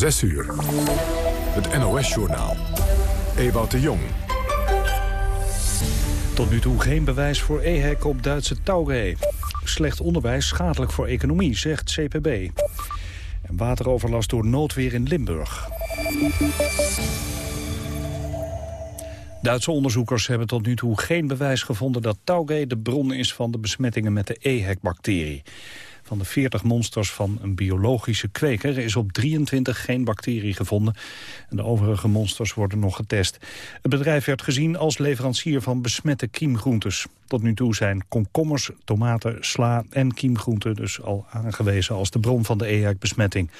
6 uur. Het NOS-journaal. Ewout de Jong. Tot nu toe geen bewijs voor EHEC op Duitse Tauge. Slecht onderwijs schadelijk voor economie, zegt CPB. En wateroverlast door noodweer in Limburg. Duitse onderzoekers hebben tot nu toe geen bewijs gevonden dat Tauge de bron is van de besmettingen met de EHEC-bacterie. Van de 40 monsters van een biologische kweker is op 23 geen bacterie gevonden. En de overige monsters worden nog getest. Het bedrijf werd gezien als leverancier van besmette kiemgroentes. Tot nu toe zijn komkommers, tomaten, sla en kiemgroenten dus al aangewezen als de bron van de EHEC-besmetting.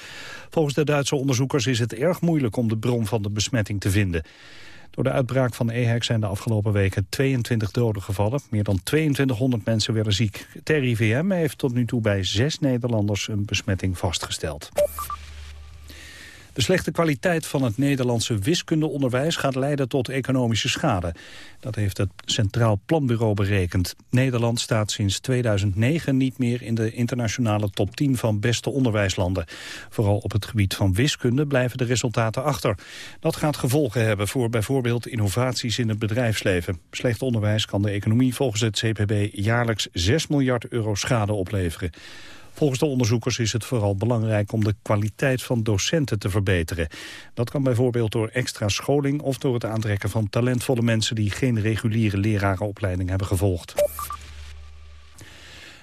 Volgens de Duitse onderzoekers is het erg moeilijk om de bron van de besmetting te vinden. Door de uitbraak van EHEC zijn de afgelopen weken 22 doden gevallen. Meer dan 2200 mensen werden ziek. Het RIVM heeft tot nu toe bij zes Nederlanders een besmetting vastgesteld. De slechte kwaliteit van het Nederlandse wiskundeonderwijs gaat leiden tot economische schade. Dat heeft het Centraal Planbureau berekend. Nederland staat sinds 2009 niet meer in de internationale top 10 van beste onderwijslanden. Vooral op het gebied van wiskunde blijven de resultaten achter. Dat gaat gevolgen hebben voor bijvoorbeeld innovaties in het bedrijfsleven. Slecht onderwijs kan de economie volgens het CPB jaarlijks 6 miljard euro schade opleveren. Volgens de onderzoekers is het vooral belangrijk om de kwaliteit van docenten te verbeteren. Dat kan bijvoorbeeld door extra scholing of door het aantrekken van talentvolle mensen die geen reguliere lerarenopleiding hebben gevolgd.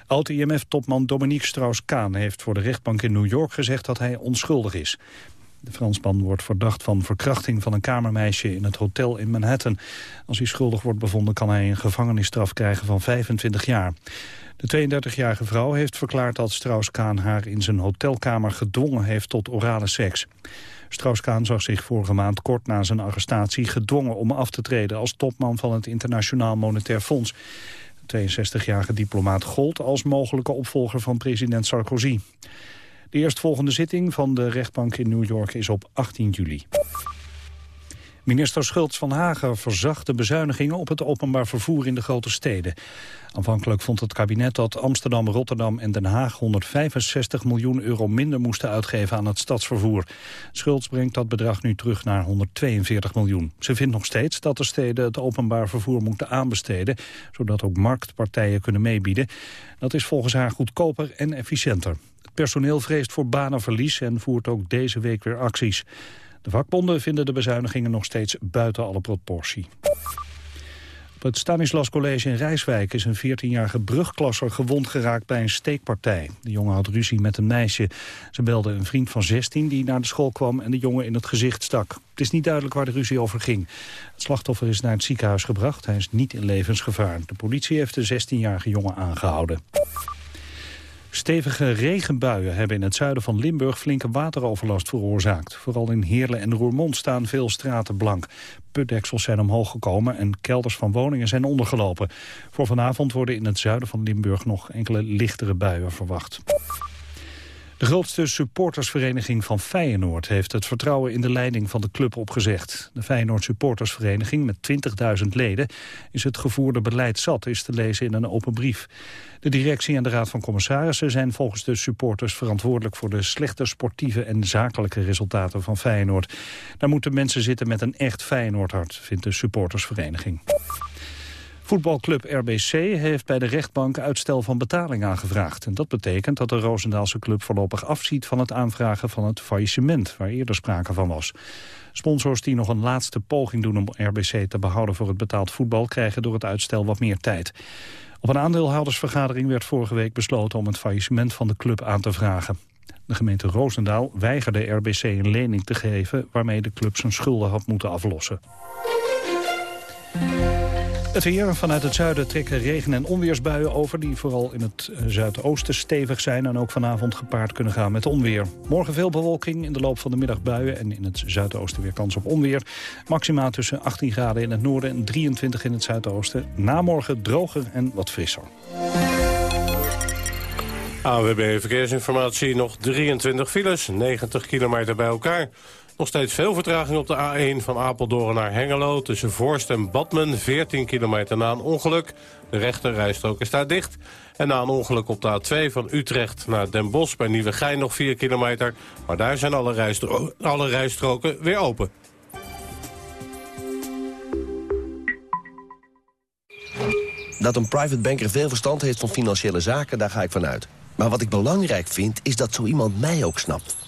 Oud-IMF-topman Dominique Strauss-Kaan heeft voor de rechtbank in New York gezegd dat hij onschuldig is. De Fransman wordt verdacht van verkrachting van een kamermeisje in het hotel in Manhattan. Als hij schuldig wordt bevonden kan hij een gevangenisstraf krijgen van 25 jaar. De 32-jarige vrouw heeft verklaard dat Strauss-Kaan haar in zijn hotelkamer gedwongen heeft tot orale seks. Strauss-Kaan zag zich vorige maand kort na zijn arrestatie gedwongen om af te treden als topman van het Internationaal Monetair Fonds. De 62-jarige diplomaat gold als mogelijke opvolger van president Sarkozy. De eerstvolgende zitting van de rechtbank in New York is op 18 juli. Minister Schultz van Hagen verzacht de bezuinigingen op het openbaar vervoer in de grote steden. Aanvankelijk vond het kabinet dat Amsterdam, Rotterdam en Den Haag 165 miljoen euro minder moesten uitgeven aan het stadsvervoer. Schultz brengt dat bedrag nu terug naar 142 miljoen. Ze vindt nog steeds dat de steden het openbaar vervoer moeten aanbesteden, zodat ook marktpartijen kunnen meebieden. Dat is volgens haar goedkoper en efficiënter. Het personeel vreest voor banenverlies en voert ook deze week weer acties. De vakbonden vinden de bezuinigingen nog steeds buiten alle proportie. Op het Stanislas College in Rijswijk is een 14-jarige brugklasser gewond geraakt bij een steekpartij. De jongen had ruzie met een meisje. Ze belde een vriend van 16 die naar de school kwam en de jongen in het gezicht stak. Het is niet duidelijk waar de ruzie over ging. Het slachtoffer is naar het ziekenhuis gebracht. Hij is niet in levensgevaar. De politie heeft de 16-jarige jongen aangehouden. Stevige regenbuien hebben in het zuiden van Limburg flinke wateroverlast veroorzaakt. Vooral in Heerlen en Roermond staan veel straten blank. Putdeksels zijn omhoog gekomen en kelders van woningen zijn ondergelopen. Voor vanavond worden in het zuiden van Limburg nog enkele lichtere buien verwacht. De grootste supportersvereniging van Feyenoord heeft het vertrouwen in de leiding van de club opgezegd. De Feyenoord supportersvereniging met 20.000 leden is het gevoerde beleid zat, is te lezen in een open brief. De directie en de raad van commissarissen zijn volgens de supporters verantwoordelijk voor de slechte sportieve en zakelijke resultaten van Feyenoord. Daar moeten mensen zitten met een echt Feyenoordhart, vindt de supportersvereniging. Voetbalclub RBC heeft bij de rechtbank uitstel van betaling aangevraagd. En dat betekent dat de Roosendaalse club voorlopig afziet van het aanvragen van het faillissement, waar eerder sprake van was. Sponsors die nog een laatste poging doen om RBC te behouden voor het betaald voetbal, krijgen door het uitstel wat meer tijd. Op een aandeelhoudersvergadering werd vorige week besloten om het faillissement van de club aan te vragen. De gemeente Roosendaal weigerde RBC een lening te geven waarmee de club zijn schulden had moeten aflossen. Het vanuit het zuiden trekken regen- en onweersbuien over... die vooral in het eh, zuidoosten stevig zijn... en ook vanavond gepaard kunnen gaan met onweer. Morgen veel bewolking, in de loop van de middag buien... en in het zuidoosten weer kans op onweer. Maxima tussen 18 graden in het noorden en 23 in het zuidoosten. Na morgen droger en wat frisser. AWB Verkeersinformatie, nog 23 files, 90 kilometer bij elkaar. Nog steeds veel vertraging op de A1 van Apeldoorn naar Hengelo... tussen Voorst en Badmen, 14 kilometer na een ongeluk. De rechter rijstrook is daar dicht. En na een ongeluk op de A2 van Utrecht naar Den Bosch... bij Nieuwegein nog 4 kilometer. Maar daar zijn alle, rijstro alle rijstroken weer open. Dat een private banker veel verstand heeft van financiële zaken, daar ga ik vanuit. Maar wat ik belangrijk vind, is dat zo iemand mij ook snapt.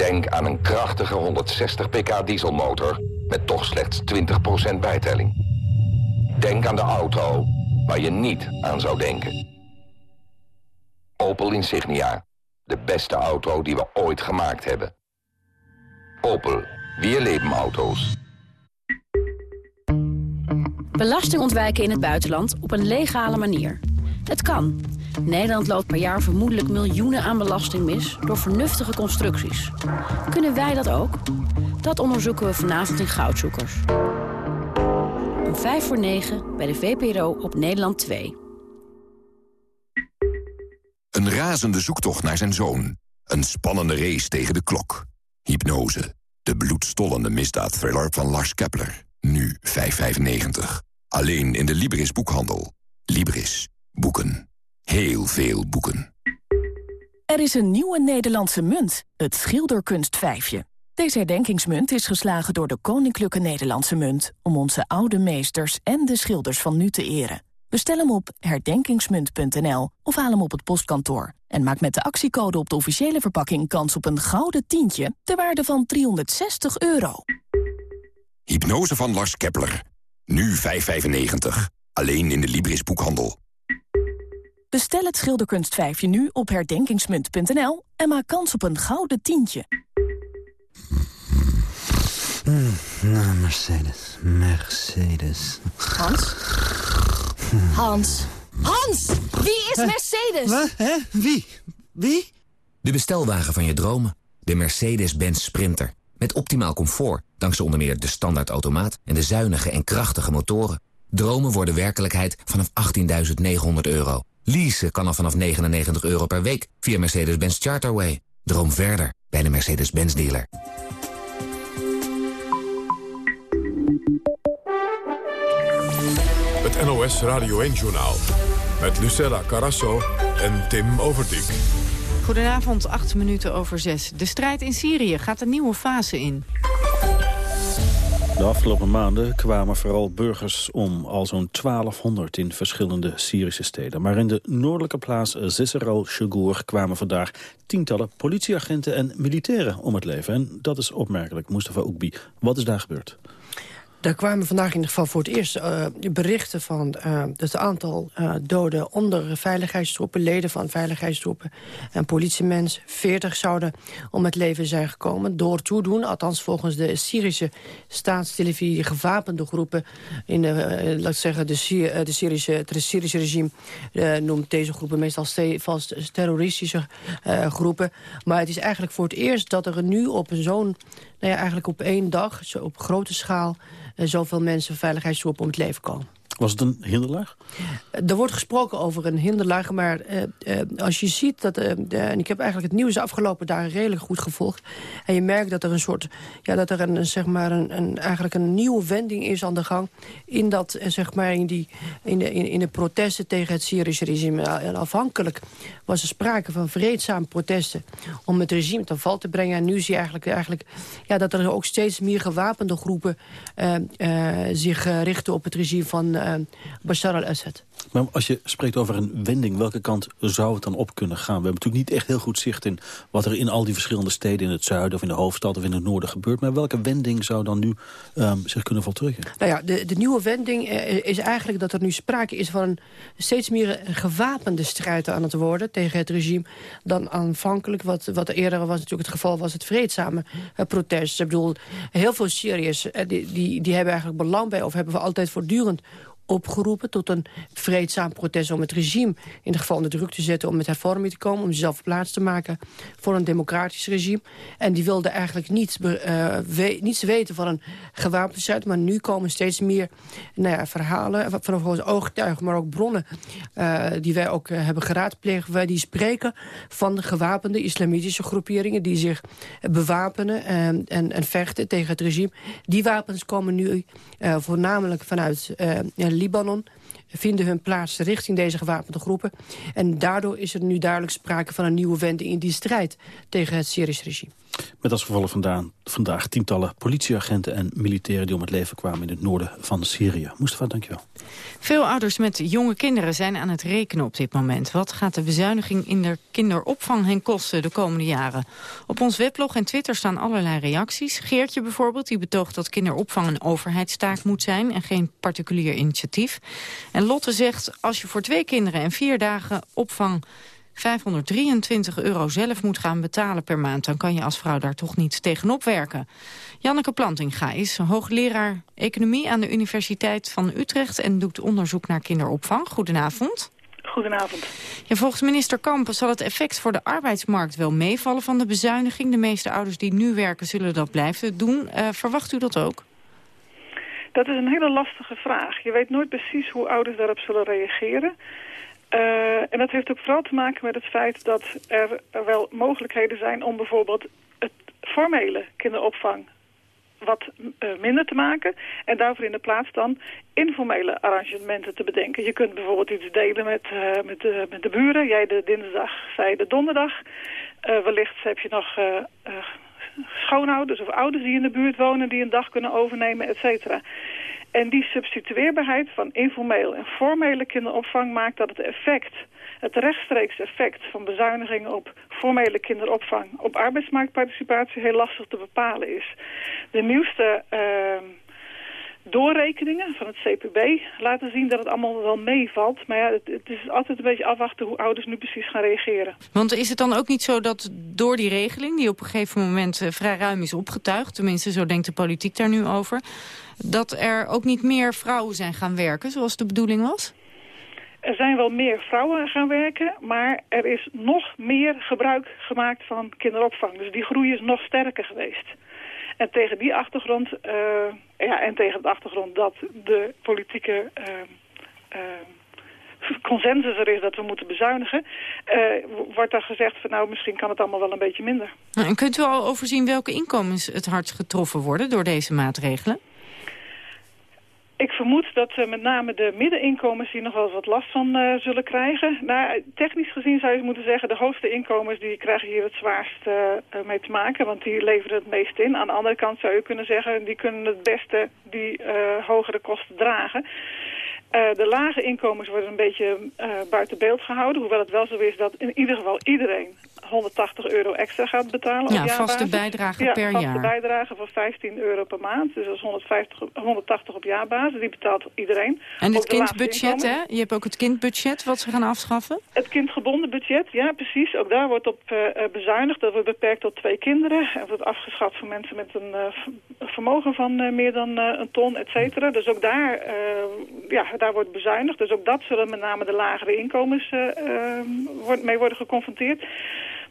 Denk aan een krachtige 160 pk dieselmotor met toch slechts 20% bijtelling. Denk aan de auto waar je niet aan zou denken. Opel Insignia. De beste auto die we ooit gemaakt hebben. Opel. Weer leven auto's. Belasting ontwijken in het buitenland op een legale manier. Het kan. Nederland loopt per jaar vermoedelijk miljoenen aan belasting mis... door vernuftige constructies. Kunnen wij dat ook? Dat onderzoeken we vanavond in Goudzoekers. Om 5 voor 9 bij de VPRO op Nederland 2. Een razende zoektocht naar zijn zoon. Een spannende race tegen de klok. Hypnose. De bloedstollende misdaadthriller van Lars Kepler. Nu 5,95. Alleen in de Libris boekhandel. Libris. Boeken. Heel veel boeken. Er is een nieuwe Nederlandse munt, het schilderkunstvijfje. Deze herdenkingsmunt is geslagen door de Koninklijke Nederlandse Munt... om onze oude meesters en de schilders van nu te eren. Bestel hem op herdenkingsmunt.nl of haal hem op het postkantoor. En maak met de actiecode op de officiële verpakking kans op een gouden tientje... ter waarde van 360 euro. Hypnose van Lars Kepler. Nu 5,95. Alleen in de Libris boekhandel. Bestel het schilderkunstvijfje nu op herdenkingsmunt.nl en maak kans op een gouden tientje. Mm, nou, Mercedes, Mercedes. Hans? Hans? Hans! Wie is Mercedes? Wat? Hè? Wie? Wie? De bestelwagen van je dromen. De Mercedes-Benz Sprinter. Met optimaal comfort, dankzij onder meer de standaardautomaat... en de zuinige en krachtige motoren. Dromen worden werkelijkheid vanaf 18.900 euro. Leasen kan al vanaf 99 euro per week via Mercedes-Benz Charterway. Droom verder bij de Mercedes-Benz dealer. Het NOS Radio 1-journaal. Met Lucella Carasso en Tim Overdijk. Goedenavond, acht minuten over zes. De strijd in Syrië gaat een nieuwe fase in. De afgelopen maanden kwamen vooral burgers om, al zo'n 1200 in verschillende Syrische steden. Maar in de noordelijke plaats Zisser Shugur kwamen vandaag tientallen politieagenten en militairen om het leven. En dat is opmerkelijk, Mustafa Oekbi. Wat is daar gebeurd? Daar kwamen vandaag in ieder geval voor het eerst uh, berichten van uh, het aantal uh, doden onder veiligheidstroepen, leden van veiligheidstroepen en politiemensen. 40 zouden om het leven zijn gekomen door toedoen, althans volgens de Syrische staatstelevisie, gewapende groepen in de, laat zeggen, de, de Syrische, het Syrische regime noemt deze groepen meestal vast terroristische groepen. Maar het is eigenlijk voor het eerst dat er nu op zo'n nou ja, eigenlijk op één dag, zo op grote schaal... Uh, zoveel mensen veiligheidstroepen om het leven komen. Was het een hinderlaag? Er wordt gesproken over een hinderlaag, maar uh, uh, als je ziet dat... Uh, de, en ik heb eigenlijk het nieuws afgelopen dagen redelijk goed gevolgd... en je merkt dat er een soort... ja, dat er een, zeg maar een, een, eigenlijk een nieuwe wending is aan de gang... in, dat, zeg maar in, die, in, de, in, in de protesten tegen het Syrische regime. En afhankelijk was er sprake van vreedzame protesten... om het regime ten val te brengen. En nu zie je eigenlijk, eigenlijk ja, dat er ook steeds meer gewapende groepen... zich richten op het regime van Bashar al-Assad. Maar als je spreekt over een wending, welke kant zou het dan op kunnen gaan? We hebben natuurlijk niet echt heel goed zicht in wat er in al die verschillende steden... in het zuiden of in de hoofdstad of in het noorden gebeurt. Maar welke wending zou dan nu um, zich kunnen voltrekken? Nou ja, de, de nieuwe wending eh, is eigenlijk dat er nu sprake is van... een steeds meer gewapende strijd aan het worden tegen het regime... dan aanvankelijk, wat, wat eerder was natuurlijk het geval... was het vreedzame uh, protest. Ik bedoel, heel veel Syriërs uh, die, die, die hebben eigenlijk belang bij... of hebben we altijd voortdurend opgeroepen tot een vreedzaam protest om het regime in ieder geval onder druk te zetten om met hervorming te komen, om zichzelf plaats te maken voor een democratisch regime. En die wilde eigenlijk niets, we, niets weten van een gewapende strijd, maar nu komen steeds meer nou ja, verhalen van onze ooggetuigen, maar ook bronnen uh, die wij ook uh, hebben geraadpleegd, waar die spreken van gewapende islamitische groeperingen die zich bewapenen en, en, en, vechten tegen het regime. Die wapens komen nu voornamelijk vanuit Libanon vinden hun plaats richting deze gewapende groepen. En daardoor is er nu duidelijk sprake van een nieuwe wending in die strijd tegen het Syrische regime. Met als gevolg vandaan, vandaag tientallen politieagenten en militairen die om het leven kwamen in het noorden van Syrië. Mustafa, dankjewel. Veel ouders met jonge kinderen zijn aan het rekenen op dit moment. Wat gaat de bezuiniging in de kinderopvang hen kosten de komende jaren? Op ons weblog en Twitter staan allerlei reacties. Geertje bijvoorbeeld, die betoogt dat kinderopvang een overheidstaak moet zijn en geen particulier initiatief. En Lotte zegt, als je voor twee kinderen en vier dagen opvang 523 euro zelf moet gaan betalen per maand... dan kan je als vrouw daar toch niet tegenop werken. Janneke Plantinga is hoogleraar economie aan de Universiteit van Utrecht... en doet onderzoek naar kinderopvang. Goedenavond. Goedenavond. Ja, volgens minister Kampen zal het effect voor de arbeidsmarkt wel meevallen van de bezuiniging. De meeste ouders die nu werken zullen dat blijven doen. Uh, verwacht u dat ook? Dat is een hele lastige vraag. Je weet nooit precies hoe ouders daarop zullen reageren. Uh, en dat heeft ook vooral te maken met het feit dat er wel mogelijkheden zijn om bijvoorbeeld het formele kinderopvang wat uh, minder te maken. En daarvoor in de plaats dan informele arrangementen te bedenken. Je kunt bijvoorbeeld iets delen met, uh, met, de, met de buren. Jij de dinsdag, zij de donderdag. wellicht heb je nog schoonouders of ouders die in de buurt wonen... die een dag kunnen overnemen, et cetera. En die substitueerbaarheid van informeel en formele kinderopvang maakt dat het effect, het rechtstreeks effect van bezuinigingen op formele kinderopvang op arbeidsmarktparticipatie heel lastig te bepalen is. De nieuwste uh, doorrekeningen van het CPB laten zien dat het allemaal wel meevalt. Maar ja, het, het, is altijd een beetje afwachten hoe ouders nu precies gaan reageren. Want is het dan ook niet zo dat door die regeling, die op een gegeven moment uh, vrij ruim is opgetuigd, tenminste zo denkt de politiek daar nu over, dat er ook niet meer vrouwen zijn gaan werken zoals de bedoeling was? Er zijn wel meer vrouwen gaan werken, maar er is nog meer gebruik gemaakt van kinderopvang. Dus die groei is nog sterker geweest. En tegen die achtergrond, uh, ja, en tegen de achtergrond dat de politieke uh, uh, consensus er is dat we moeten bezuinigen, wordt er gezegd van nou misschien kan het allemaal wel een beetje minder. En kunt u al overzien welke inkomens het hardst getroffen worden door deze maatregelen? Ik vermoed dat uh, met name de middeninkomens hier nog wel wat last van uh, zullen krijgen. Nou, technisch gezien zou je moeten zeggen, de hoogste inkomens die krijgen hier het zwaarst mee te maken, want die leveren het meest in. Aan de andere kant zou je kunnen zeggen, die kunnen het beste die hogere kosten dragen. De lage inkomens worden een beetje buiten beeld gehouden, hoewel het wel zo is dat in ieder geval iedereen 180 euro extra gaat betalen ja, op vaste bijdrage ja, per vaste jaar. bijdrage van 15 euro per maand. Dus dat is 150, 180 op jaarbasis. Die betaalt iedereen. En het kindbudget, hè? Je hebt ook het kindbudget wat ze gaan afschaffen? Het kindgebonden budget, ja precies. Ook daar wordt op uh, bezuinigd. Dat wordt beperkt tot twee kinderen. Het wordt afgeschaft voor mensen met een vermogen van meer dan een ton, et cetera. Dus ook daar, ja, daar wordt bezuinigd. Dus ook dat zullen met name de lagere inkomens mee worden geconfronteerd.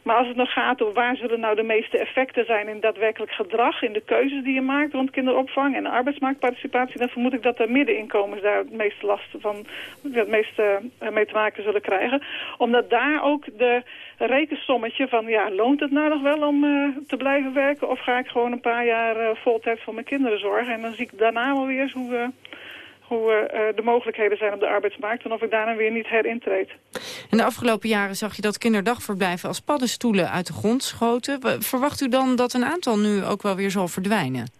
Maar als het nog gaat om waar zullen nou de meeste effecten zijn in daadwerkelijk gedrag, in de keuzes die je maakt rond kinderopvang en arbeidsmarktparticipatie, dan vermoed ik dat de middeninkomens daar het meeste last van, het meeste eh, mee te maken zullen krijgen. Omdat daar ook de rekensommetje van, ja, loont het nou nog wel om uh, te blijven werken of ga ik gewoon een paar jaar uh, voltijd voor mijn kinderen zorgen en dan zie ik daarna wel weer hoe... Uh, hoe uh, de mogelijkheden zijn op de arbeidsmarkt... en of ik daarna weer niet herintreed. In de afgelopen jaren zag je dat kinderdagverblijven als paddenstoelen uit de grond schoten. Verwacht u dan dat een aantal nu ook wel weer zal verdwijnen?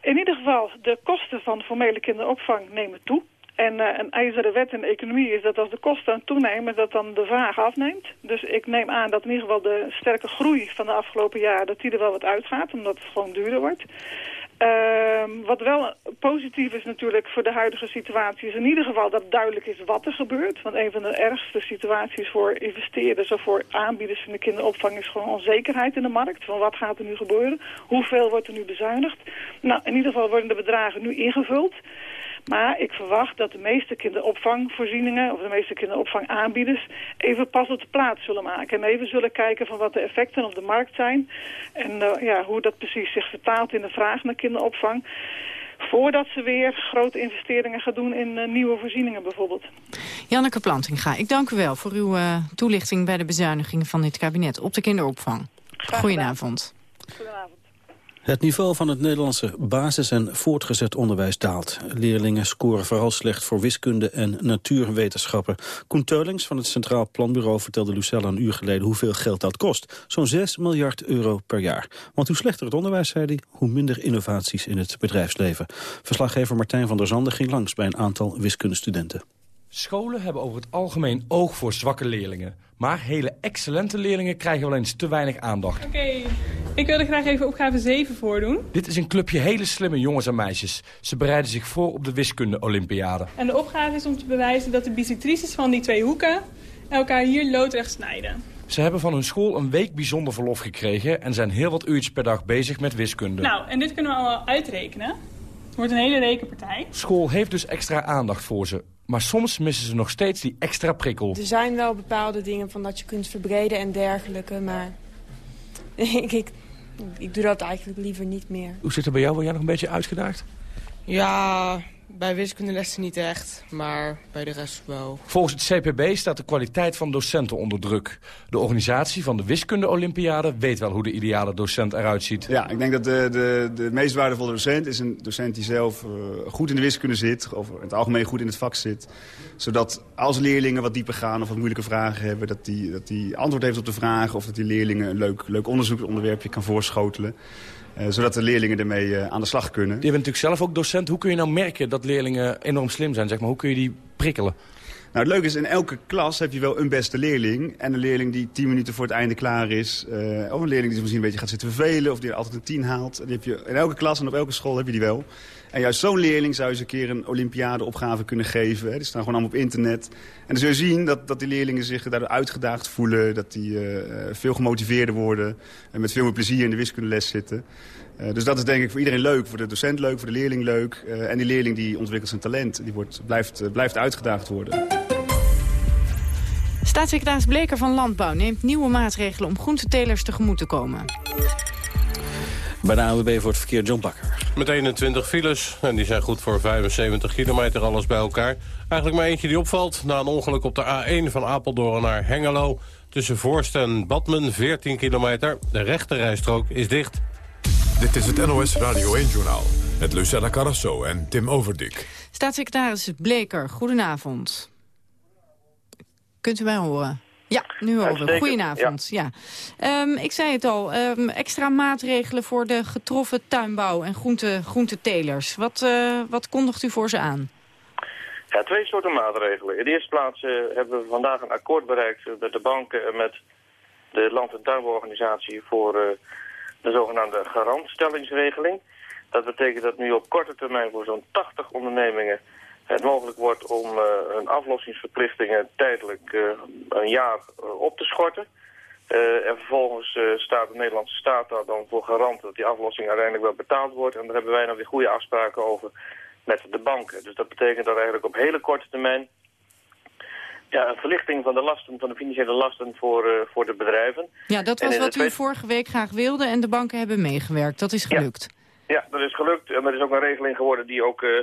In ieder geval, de kosten van formele kinderopvang nemen toe. En uh, een ijzeren wet in de economie is dat als de kosten toenemen, dat dan de vraag afneemt. Dus ik neem aan dat in ieder geval de sterke groei van de afgelopen jaar, dat die er wel wat uitgaat, omdat het gewoon duurder wordt. Uh, wat wel positief is natuurlijk voor de huidige situatie... is in ieder geval dat duidelijk is wat er gebeurt. Want een van de ergste situaties voor investeerders... of voor aanbieders van de kinderopvang is gewoon onzekerheid in de markt. Van wat gaat er nu gebeuren? Hoeveel wordt er nu bezuinigd? Nou, in ieder geval worden de bedragen nu ingevuld... Maar ik verwacht dat de meeste kinderopvangvoorzieningen... of de meeste kinderopvangaanbieders even pas op de plaats zullen maken. En even zullen kijken van wat de effecten op de markt zijn. En uh, ja, hoe dat precies zich vertaalt in de vraag naar kinderopvang voordat ze weer grote investeringen gaan doen in uh, nieuwe voorzieningen bijvoorbeeld. Janneke Plantinga, ik dank u wel voor uw uh, toelichting bij de bezuinigingen van dit kabinet op de kinderopvang. Goedenavond. Goedenavond. Het niveau van het Nederlandse basis- en voortgezet onderwijs daalt. Leerlingen scoren vooral slecht voor wiskunde en natuurwetenschappen. Koen Teulings van het Centraal Planbureau vertelde Lucella een uur geleden hoeveel geld dat kost. Zo'n 6 miljard euro per jaar. Want hoe slechter het onderwijs, zei hij, hoe minder innovaties in het bedrijfsleven. Verslaggever Martijn van der Zanden ging langs bij een aantal wiskundestudenten. Scholen hebben over het algemeen oog voor zwakke leerlingen. Maar hele excellente leerlingen krijgen wel eens te weinig aandacht. Oké, okay. ik wilde graag even opgave 7 voordoen. Dit is een clubje hele slimme jongens en meisjes. Ze bereiden zich voor op de wiskunde-olympiade. En de opgave is om te bewijzen dat de bisectrices van die twee hoeken elkaar hier loodrecht snijden. Ze hebben van hun school een week bijzonder verlof gekregen... en zijn heel wat uurtjes per dag bezig met wiskunde. Nou, en dit kunnen we allemaal uitrekenen. Het wordt een hele rekenpartij. School heeft dus extra aandacht voor ze. Maar soms missen ze nog steeds die extra prikkel. Er zijn wel bepaalde dingen van dat je kunt verbreden en dergelijke, maar ik, ik, ik doe dat eigenlijk liever niet meer. Hoe zit het bij jou? Word jij nog een beetje uitgedaagd? Ja, bij wiskundelessen niet echt, maar bij de rest wel. Volgens het CPB staat de kwaliteit van docenten onder druk. De organisatie van de wiskunde-olympiade weet wel hoe de ideale docent eruit ziet. Ja, ik denk dat de, de, de meest waardevolle docent is een docent die zelf uh, goed in de wiskunde zit... of in het algemeen goed in het vak zit. Zodat als leerlingen wat dieper gaan of wat moeilijke vragen hebben... dat die, dat die antwoord heeft op de vragen of dat die leerlingen een leuk, leuk onderzoeksonderwerpje kan voorschotelen. Uh, zodat de leerlingen ermee uh, aan de slag kunnen. Je bent natuurlijk zelf ook docent. Hoe kun je nou merken dat leerlingen enorm slim zijn? Zeg maar? Hoe kun je die prikkelen? Nou, het leuke is, in elke klas heb je wel een beste leerling. En een leerling die tien minuten voor het einde klaar is. Uh, of een leerling die misschien een beetje gaat zitten vervelen. Of die altijd een tien haalt. Die heb je in elke klas en op elke school heb je die wel. En juist zo'n leerling zou je eens een keer een olympiadeopgave kunnen geven. Hè. Die staan gewoon allemaal op internet. En dan zul je zien dat, dat die leerlingen zich daardoor uitgedaagd voelen. Dat die uh, veel gemotiveerder worden. En met veel meer plezier in de wiskundeles zitten. Uh, dus dat is denk ik voor iedereen leuk. Voor de docent leuk, voor de leerling leuk. Uh, en die leerling die ontwikkelt zijn talent. Die wordt, blijft, uh, blijft uitgedaagd worden. Staatssecretaris Bleker van Landbouw neemt nieuwe maatregelen om groentetelers tegemoet te komen. Bij de AWB voor het verkeer John Bakker. Met 21 files, en die zijn goed voor 75 kilometer alles bij elkaar. Eigenlijk maar eentje die opvalt. Na een ongeluk op de A1 van Apeldoorn naar Hengelo... tussen Voorst en Badmen, 14 kilometer. De rechterrijstrook is dicht. Dit is het NOS Radio 1-journaal met Lucella Carrasso en Tim Overdik. Staatssecretaris Bleker, goedenavond. Kunt u mij horen? Ja, nu horen Goedenavond. Ja. ja. Um, ik zei het al, um, extra maatregelen voor de getroffen tuinbouw en groente, groentetelers. Wat, uh, wat kondigt u voor ze aan? Ja, twee soorten maatregelen. In de eerste plaats uh, hebben we vandaag een akkoord bereikt met de banken en met de Land- en Tuinbouworganisatie voor uh, de zogenaamde garantstellingsregeling. Dat betekent dat nu op korte termijn voor zo'n 80 ondernemingen het mogelijk wordt om uh, hun aflossingsverplichtingen tijdelijk uh, een jaar uh, op te schorten. en vervolgens staat de Nederlandse staat daar dan voor garant dat die aflossing uiteindelijk wel betaald wordt. En daar hebben wij dan weer goede afspraken over met de banken. Dus dat betekent dat eigenlijk op hele korte termijn ja, een verlichting van de lasten, van de financiële lasten voor, uh, voor de bedrijven. Ja, dat was wat u vorige week graag wilde en de banken hebben meegewerkt. Dat is gelukt. Ja, ja dat is gelukt. En er is ook een regeling geworden die ook uh,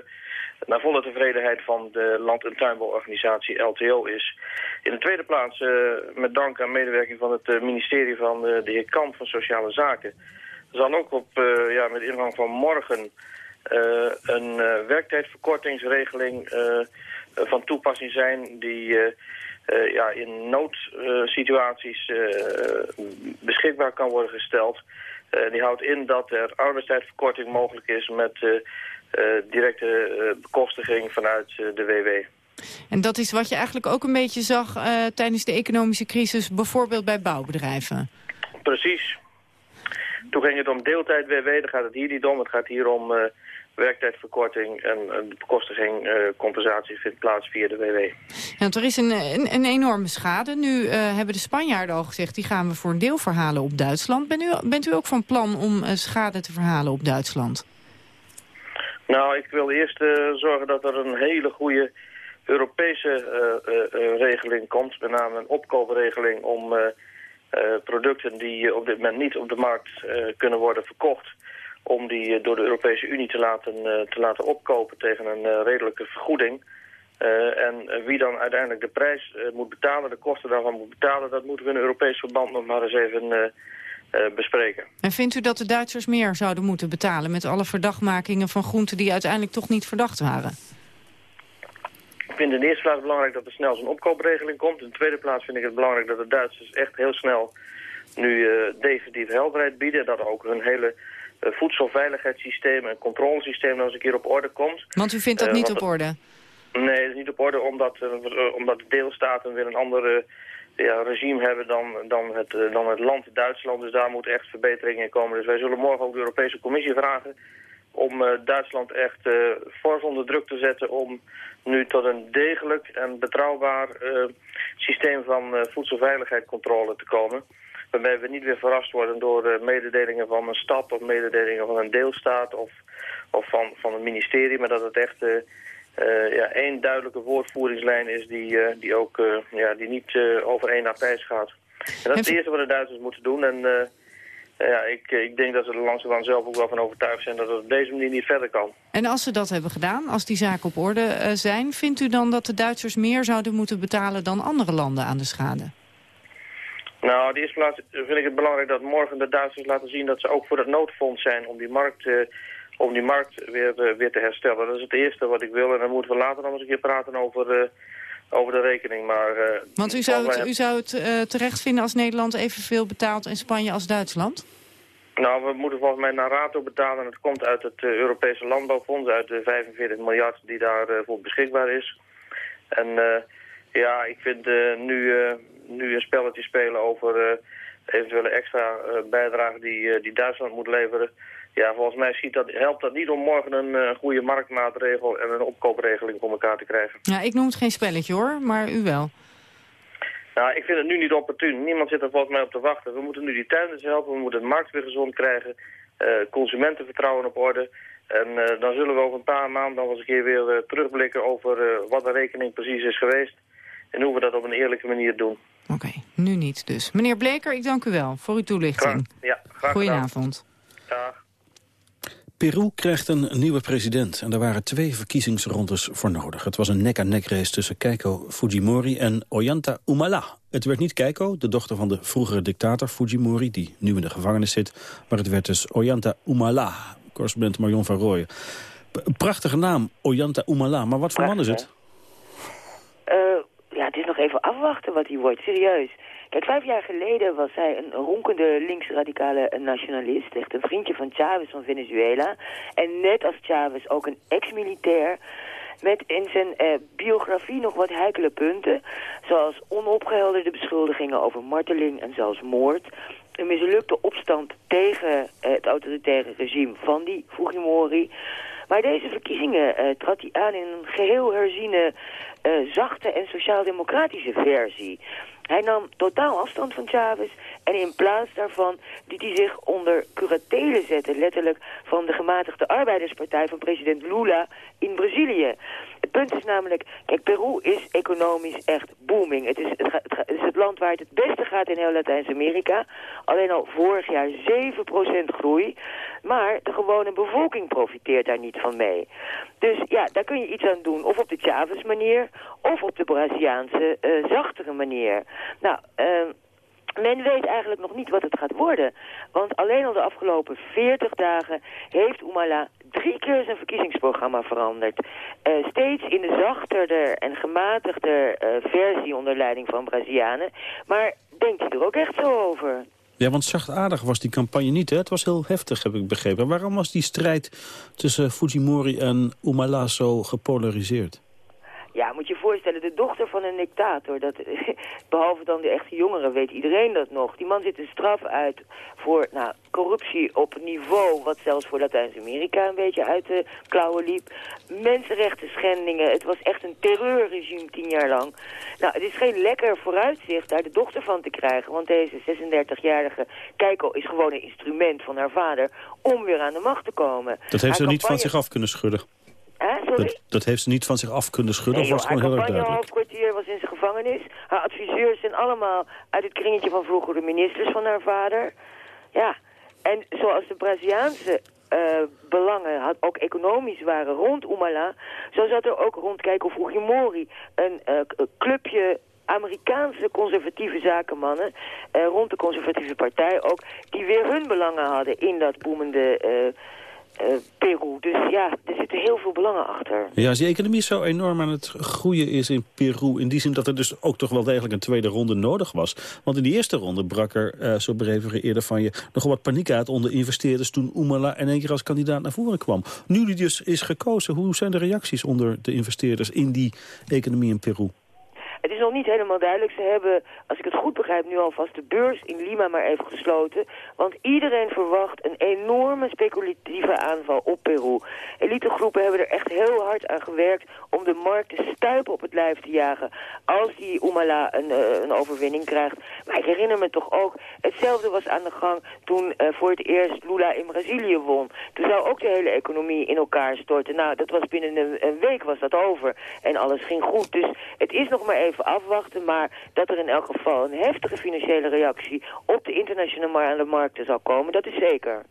naar volle tevredenheid van de Land- en Tuinbouworganisatie LTO is. In de tweede plaats, uh, met dank aan medewerking van het ministerie van de heer Kamp van Sociale Zaken, zal ook op, ja, met ingang van morgen een werktijdverkortingsregeling van toepassing zijn die uh, uh, ja, in noodsituaties uh, beschikbaar kan worden gesteld. die houdt in dat er arbeidstijdverkorting mogelijk is met directe bekostiging vanuit de WW. En dat is wat je eigenlijk ook een beetje zag tijdens de economische crisis, bijvoorbeeld bij bouwbedrijven. Precies. Toen ging het om deeltijd WW, daar gaat het hier niet om. Het gaat hier om werktijdverkorting en de bekostiging, compensatie vindt plaats via de WW. Ja, er is een, een, een enorme schade. Nu hebben de Spanjaarden al gezegd, die gaan we voor een deel verhalen op Duitsland. Bent u, bent u ook van plan om schade te verhalen op Duitsland? Nou, ik wil eerst zorgen dat er een hele goede Europese regeling komt. Met name een opkoopregeling om producten die op dit moment niet op de markt kunnen worden verkocht om die door de Europese Unie te laten, te laten opkopen tegen een redelijke vergoeding. en wie dan uiteindelijk de prijs moet betalen, de kosten daarvan moet betalen... dat moeten we in Europees verband nog maar eens even bespreken. En vindt u dat de Duitsers meer zouden moeten betalen... met alle verdachtmakingen van groenten die uiteindelijk toch niet verdacht waren? Ik vind in de eerste plaats belangrijk dat er snel zo'n opkoopregeling komt. In de tweede plaats vind ik het belangrijk dat de Duitsers echt heel snel nu definitief helderheid bieden. Dat ook hun hele voedselveiligheidssysteem en controlesysteem nog eens een keer op orde komt. Want u vindt dat niet op orde? Nee, dat is niet op orde omdat, omdat de deelstaten weer een andere ja, regime hebben dan, dan, het, dan het land Duitsland. Dus daar moeten echt verbeteringen in komen. Dus wij zullen morgen ook de Europese Commissie vragen om uh, Duitsland echt uh, fors onder druk te zetten om nu tot een degelijk en betrouwbaar uh, systeem van voedselveiligheidscontrole te komen waarbij we niet weer verrast worden door mededelingen van een stad of mededelingen van een deelstaat of, of van, van een ministerie, maar dat het echt uh, ja, één duidelijke woordvoeringslijn is die, uh, die ook ja, die niet over één apijs gaat. En dat is het eerste wat de Duitsers moeten doen en ja, ik, ik denk dat ze er langzamerhand zelf ook wel van overtuigd zijn dat het op deze manier niet verder kan. En als ze dat hebben gedaan, als die zaken op orde zijn, vindt u dan dat de Duitsers meer zouden moeten betalen dan andere landen aan de schade? Nou, in de eerste plaats vind ik het belangrijk dat morgen de Duitsers laten zien dat ze ook voor het noodfonds zijn om die markt, uh, om die markt weer, uh, weer te herstellen. Dat is het eerste wat ik wil en dan moeten we later nog eens een keer praten over, uh, over de rekening. Maar, Want u zou het, u zou het terecht vinden als Nederland evenveel betaalt in Spanje als Duitsland? Nou, we moeten volgens mij naar rato betalen. En het komt uit het Europese Landbouwfonds, uit de 45 miljard die daarvoor beschikbaar is. En ja, ik vind nu nu een spelletje spelen over uh, eventuele extra uh, bijdrage die, uh, die Duitsland moet leveren. Ja, volgens mij ziet dat, helpt dat niet om morgen een goede marktmaatregel en een opkoopregeling voor elkaar te krijgen. Ja, ik noem het geen spelletje hoor, maar u wel. Nou, ik vind het nu niet opportun. Niemand zit er volgens mij op te wachten. We moeten nu die tuinders helpen, we moeten de markt weer gezond krijgen, consumentenvertrouwen op orde. En dan zullen we over een paar maanden nog eens een keer weer terugblikken over wat de rekening precies is geweest. En hoe we dat op een eerlijke manier doen. Oké, nu niet dus. Meneer Bleker, ik dank u wel voor uw toelichting. Graag, ja, graag Goedenavond. Dag. Peru krijgt een nieuwe president en er waren twee verkiezingsrondes voor nodig. Het was een nek-aan-nek race tussen Keiko Fujimori en Ollanta Humala. Het werd niet Keiko, de dochter van de vroegere dictator Fujimori... die nu in de gevangenis zit, maar het werd dus Ollanta Humala. Correspondent Marion van Rooyen. Prachtige naam, Ollanta Humala, maar wat voor man is het? is even afwachten wat hij wordt, serieus. Kijk, vijf jaar geleden was hij een ronkende linksradicale nationalist. Echt een vriendje van Chavez van Venezuela. En net als Chavez ook een ex-militair. Met in zijn eh, biografie nog wat heikele punten. Zoals onopgehelderde beschuldigingen over marteling en zelfs moord. Een mislukte opstand tegen eh, het autoritaire regime van die Fujimori. Maar deze verkiezingen uh, trad hij aan in een geheel herziene uh, zachte en sociaal-democratische versie. Hij nam totaal afstand van Chavez en in plaats daarvan liet hij zich onder curatele zetten, letterlijk van de gematigde arbeiderspartij van president Lula in Brazilië. Punt is namelijk, kijk, Peru is economisch echt booming. Het is het, is het land waar het het beste gaat in heel Latijns-Amerika. Alleen al vorig jaar 7% groei. Maar de gewone bevolking profiteert daar niet van mee. Dus ja, daar kun je iets aan doen. Of op de Chavez-manier, of op de Braziliaanse uh, zachtere manier. Nou, uh, men weet eigenlijk nog niet wat het gaat worden. Want alleen al de afgelopen 40 dagen heeft Oemala drie keer zijn verkiezingsprogramma veranderd. Uh, steeds in de zachterder en gematigder uh, versie onder leiding van Brazilianen. Maar denkt u er ook echt zo over? Ja, want zachtaardig was die campagne niet, hè? Het was heel heftig, heb ik begrepen. Waarom was die strijd tussen Fujimori en Umala zo gepolariseerd? Ja, moet je je voorstellen, de dochter van een dictator. Dat, behalve dan de echte jongeren weet iedereen dat nog. Die man zit een straf uit voor nou, corruptie op niveau... wat zelfs voor Latijns-Amerika een beetje uit de klauwen liep. Mensenrechten schendingen. Het was echt een terreurregime tien jaar lang. Nou, het is geen lekker vooruitzicht daar de dochter van te krijgen. Want deze 36-jarige Keiko is gewoon een instrument van haar vader... om weer aan de macht te komen. Dat heeft ze niet van zich af kunnen schudden. Hè? Dat, dat heeft ze niet van zich af kunnen schudden, Nee, of was joh, gewoon heel erg was in zijn gevangenis. Haar adviseurs zijn allemaal uit het kringetje van vroegere ministers van haar vader. Ja, en zoals de Braziliaanse eh, belangen had, ook economisch waren rond Umala... zo zat er ook rond Keiko Fujimori een eh, k- clubje Amerikaanse conservatieve zakenmannen... eh, rond de conservatieve partij ook... die weer hun belangen hadden in dat boemende... eh, Peru. Dus ja, er zitten heel veel belangen achter. Ja, als die economie zo enorm aan het groeien is in Peru... in die zin dat er dus ook toch wel degelijk een tweede ronde nodig was. Want in die eerste ronde brak er, eh, zo we eerder van je... nogal wat paniek uit onder investeerders toen Umala in één keer als kandidaat naar voren kwam. Nu die dus is gekozen, hoe zijn de reacties onder de investeerders... in die economie in Peru? Het is nog niet helemaal duidelijk. Ze hebben, als ik het goed begrijp, nu alvast de beurs in Lima maar even gesloten. Want iedereen verwacht een enorme speculatieve aanval op Peru. Elitegroepen hebben er echt heel hard aan gewerkt om de markt te stuipen op het lijf te jagen. Als die Umala een, eh, een overwinning krijgt. Maar ik herinner me toch ook, hetzelfde was aan de gang toen eh, voor het eerst Lula in Brazilië won. Toen zou ook de hele economie in elkaar storten. Nou, dat was binnen een, een week was dat over. En alles ging goed. Dus het is nog maar even afwachten. Maar dat er in elk geval een heftige financiële reactie op de internationale markten zal komen, dat is zeker.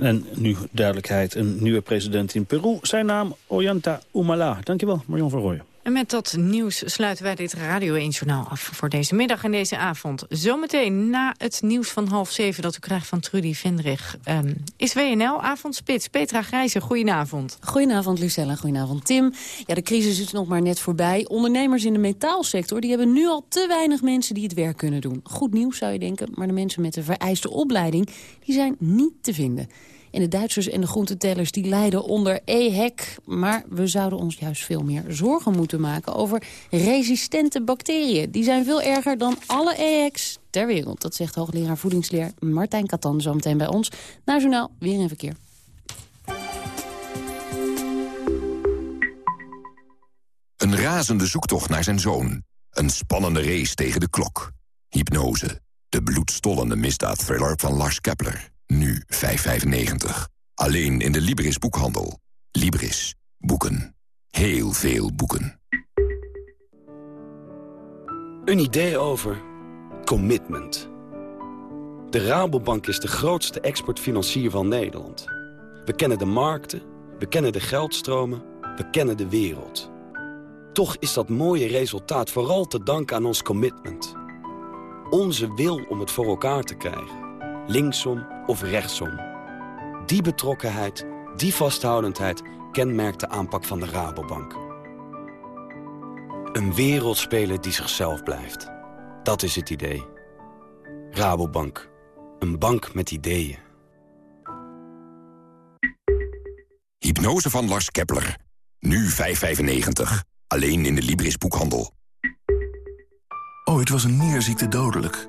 En nu duidelijkheid, een nieuwe president in Peru. Zijn naam Ollanta Humala. Dankjewel, Marion van Rooyen. En met dat nieuws sluiten wij dit Radio 1 Journaal af voor deze middag en deze avond. Zometeen na het nieuws van half zeven dat u krijgt van Trudy Vendrig... ehm, is WNL Avondspits. Petra Grijzer, goedenavond. Goedenavond Lucella, goedenavond Tim. Ja, de crisis is nog maar net voorbij. Ondernemers in de metaalsector die hebben nu al te weinig mensen die het werk kunnen doen. Goed nieuws zou je denken, maar de mensen met de vereiste opleiding... die zijn niet te vinden. En de Duitsers en de groentetellers die lijden onder EHEC. Maar we zouden ons juist veel meer zorgen moeten maken over resistente bacteriën. Die zijn veel erger dan alle EHEC's ter wereld. Dat zegt hoogleraar voedingsleer Martijn Katan zometeen bij ons. Na journaal weer in verkeer. Een razende zoektocht naar zijn zoon. Een spannende race tegen de klok. Hypnose. De bloedstollende misdaadthriller van Lars Kepler. Nu 5,95. Alleen in de Libris boekhandel. Libris. Boeken. Heel veel boeken. Een idee over commitment. De Rabobank is de grootste exportfinancier van Nederland. We kennen de markten, we kennen de geldstromen, we kennen de wereld. Toch is dat mooie resultaat vooral te danken aan ons commitment. Onze wil om het voor elkaar te krijgen. Linksom of rechtsom. Die betrokkenheid, die vasthoudendheid kenmerkt de aanpak van de Rabobank. Een wereldspeler die zichzelf blijft. Dat is het idee. Rabobank. Een bank met ideeën. Hypnose van Lars Kepler. Nu 5,95. Alleen in de Libris boekhandel. Ooit was een nierziekte dodelijk.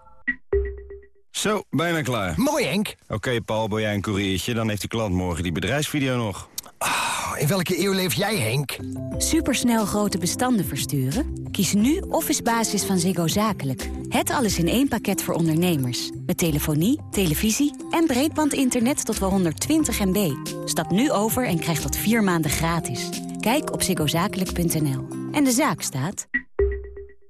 Zo, bijna klaar. Mooi, Henk. Oké, Paul, ben jij een koeriertje? Dan heeft de klant morgen die bedrijfsvideo nog. In welke eeuw leef jij, Henk? Supersnel grote bestanden versturen? Kies nu Office Basis van Ziggo Zakelijk. Het alles in één pakket voor ondernemers. Met telefonie, televisie en breedbandinternet tot wel 120 MB. Stap nu over en krijg dat vier maanden gratis. Kijk op ziggozakelijk.nl. En de zaak staat...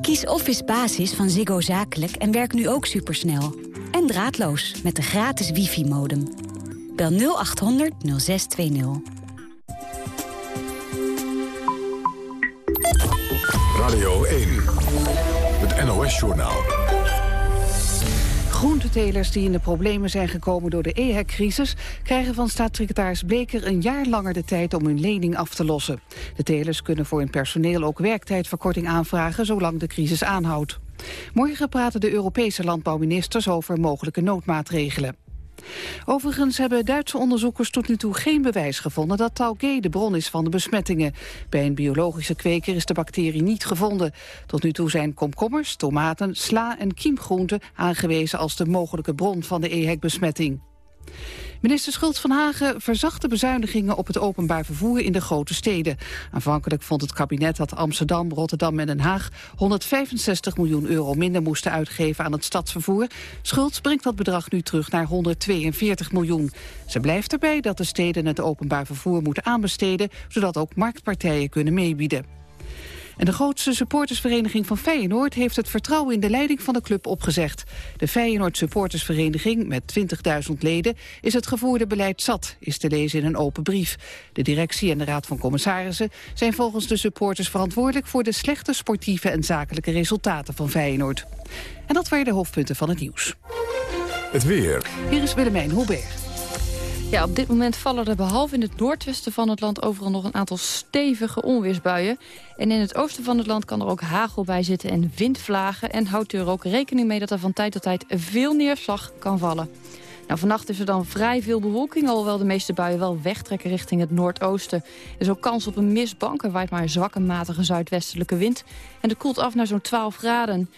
Kies Office Basis van Ziggo Zakelijk en werk nu ook supersnel. En draadloos met de gratis wifi-modem. Bel 0800 0620. Radio 1, het NOS-journaal. Groentetelers die in de problemen zijn gekomen door de EHEC-crisis... krijgen van staatssecretaris Bleker een jaar langer de tijd om hun lening af te lossen. De telers kunnen voor hun personeel ook werktijdverkorting aanvragen... zolang de crisis aanhoudt. Morgen praten de Europese landbouwministers over mogelijke noodmaatregelen. Overigens hebben Duitse onderzoekers tot nu toe geen bewijs gevonden dat tauge de bron is van de besmettingen. Bij een biologische kweker is de bacterie niet gevonden. Tot nu toe zijn komkommers, tomaten, sla en kiemgroenten aangewezen als de mogelijke bron van de EHEC-besmetting. Minister Schultz van Hagen verzacht de bezuinigingen op het openbaar vervoer in de grote steden. Aanvankelijk vond het kabinet dat Amsterdam, Rotterdam en Den Haag 165 miljoen euro minder moesten uitgeven aan het stadsvervoer. Schultz brengt dat bedrag nu terug naar 142 miljoen. Ze blijft erbij dat de steden het openbaar vervoer moeten aanbesteden, zodat ook marktpartijen kunnen meebieden. En de grootste supportersvereniging van Feyenoord heeft het vertrouwen in de leiding van de club opgezegd. De Feyenoord supportersvereniging met 20.000 leden is het gevoerde beleid zat, is te lezen in een open brief. De directie en de raad van commissarissen zijn volgens de supporters verantwoordelijk voor de slechte sportieve en zakelijke resultaten van Feyenoord. En dat waren de hoofdpunten van het nieuws. Het weer. Hier is Willemijn Hoeberg. Ja, op dit moment vallen er behalve in het noordwesten van het land... overal nog een aantal stevige onweersbuien. En in het oosten van het land kan er ook hagel bij zitten en windvlagen. En houdt u er ook rekening mee dat er van tijd tot tijd veel neerslag kan vallen. Nou, vannacht is er dan vrij veel bewolking, alhoewel de meeste buien wel wegtrekken richting het noordoosten. Er is ook kans op een mistbank, er waait maar een zwakke matige zuidwestelijke wind. En het koelt af naar zo'n 12 graden.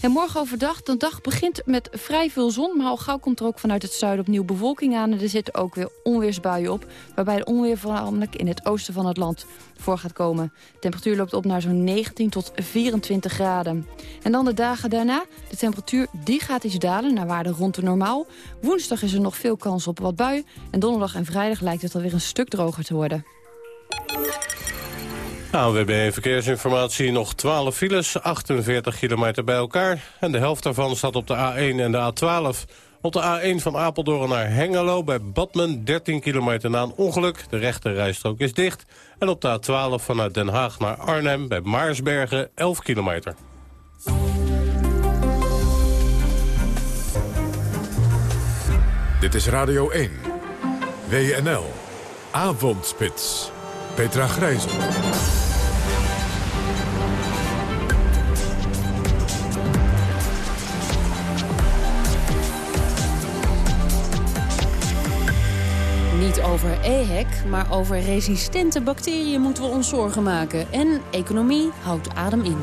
En morgen overdag, de dag begint met vrij veel zon... maar al gauw komt er ook vanuit het zuiden opnieuw bewolking aan... en er zitten ook weer onweersbuien op... waarbij de onweer voornamelijk in het oosten van het land voor gaat komen. De temperatuur loopt op naar zo'n 19 tot 24 graden. En dan de dagen daarna, de temperatuur die gaat iets dalen... naar waarde rond de normaal. Woensdag is er nog veel kans op wat buien... en donderdag en vrijdag lijkt het alweer een stuk droger te worden. ANWB Verkeersinformatie, nog 12 files, 48 kilometer bij elkaar. En de helft daarvan staat op de A1 en de A12. Op de A1 van Apeldoorn naar Hengelo bij Badmen, 13 kilometer na een ongeluk. De rechte rijstrook is dicht. En op de A12 vanuit Den Haag naar Arnhem bij Maarsbergen, 11 kilometer. Dit is Radio 1. WNL. Avondspits. Petra Grijzen. Niet over EHEC, maar over resistente bacteriën moeten we ons zorgen maken. En economie houdt adem in.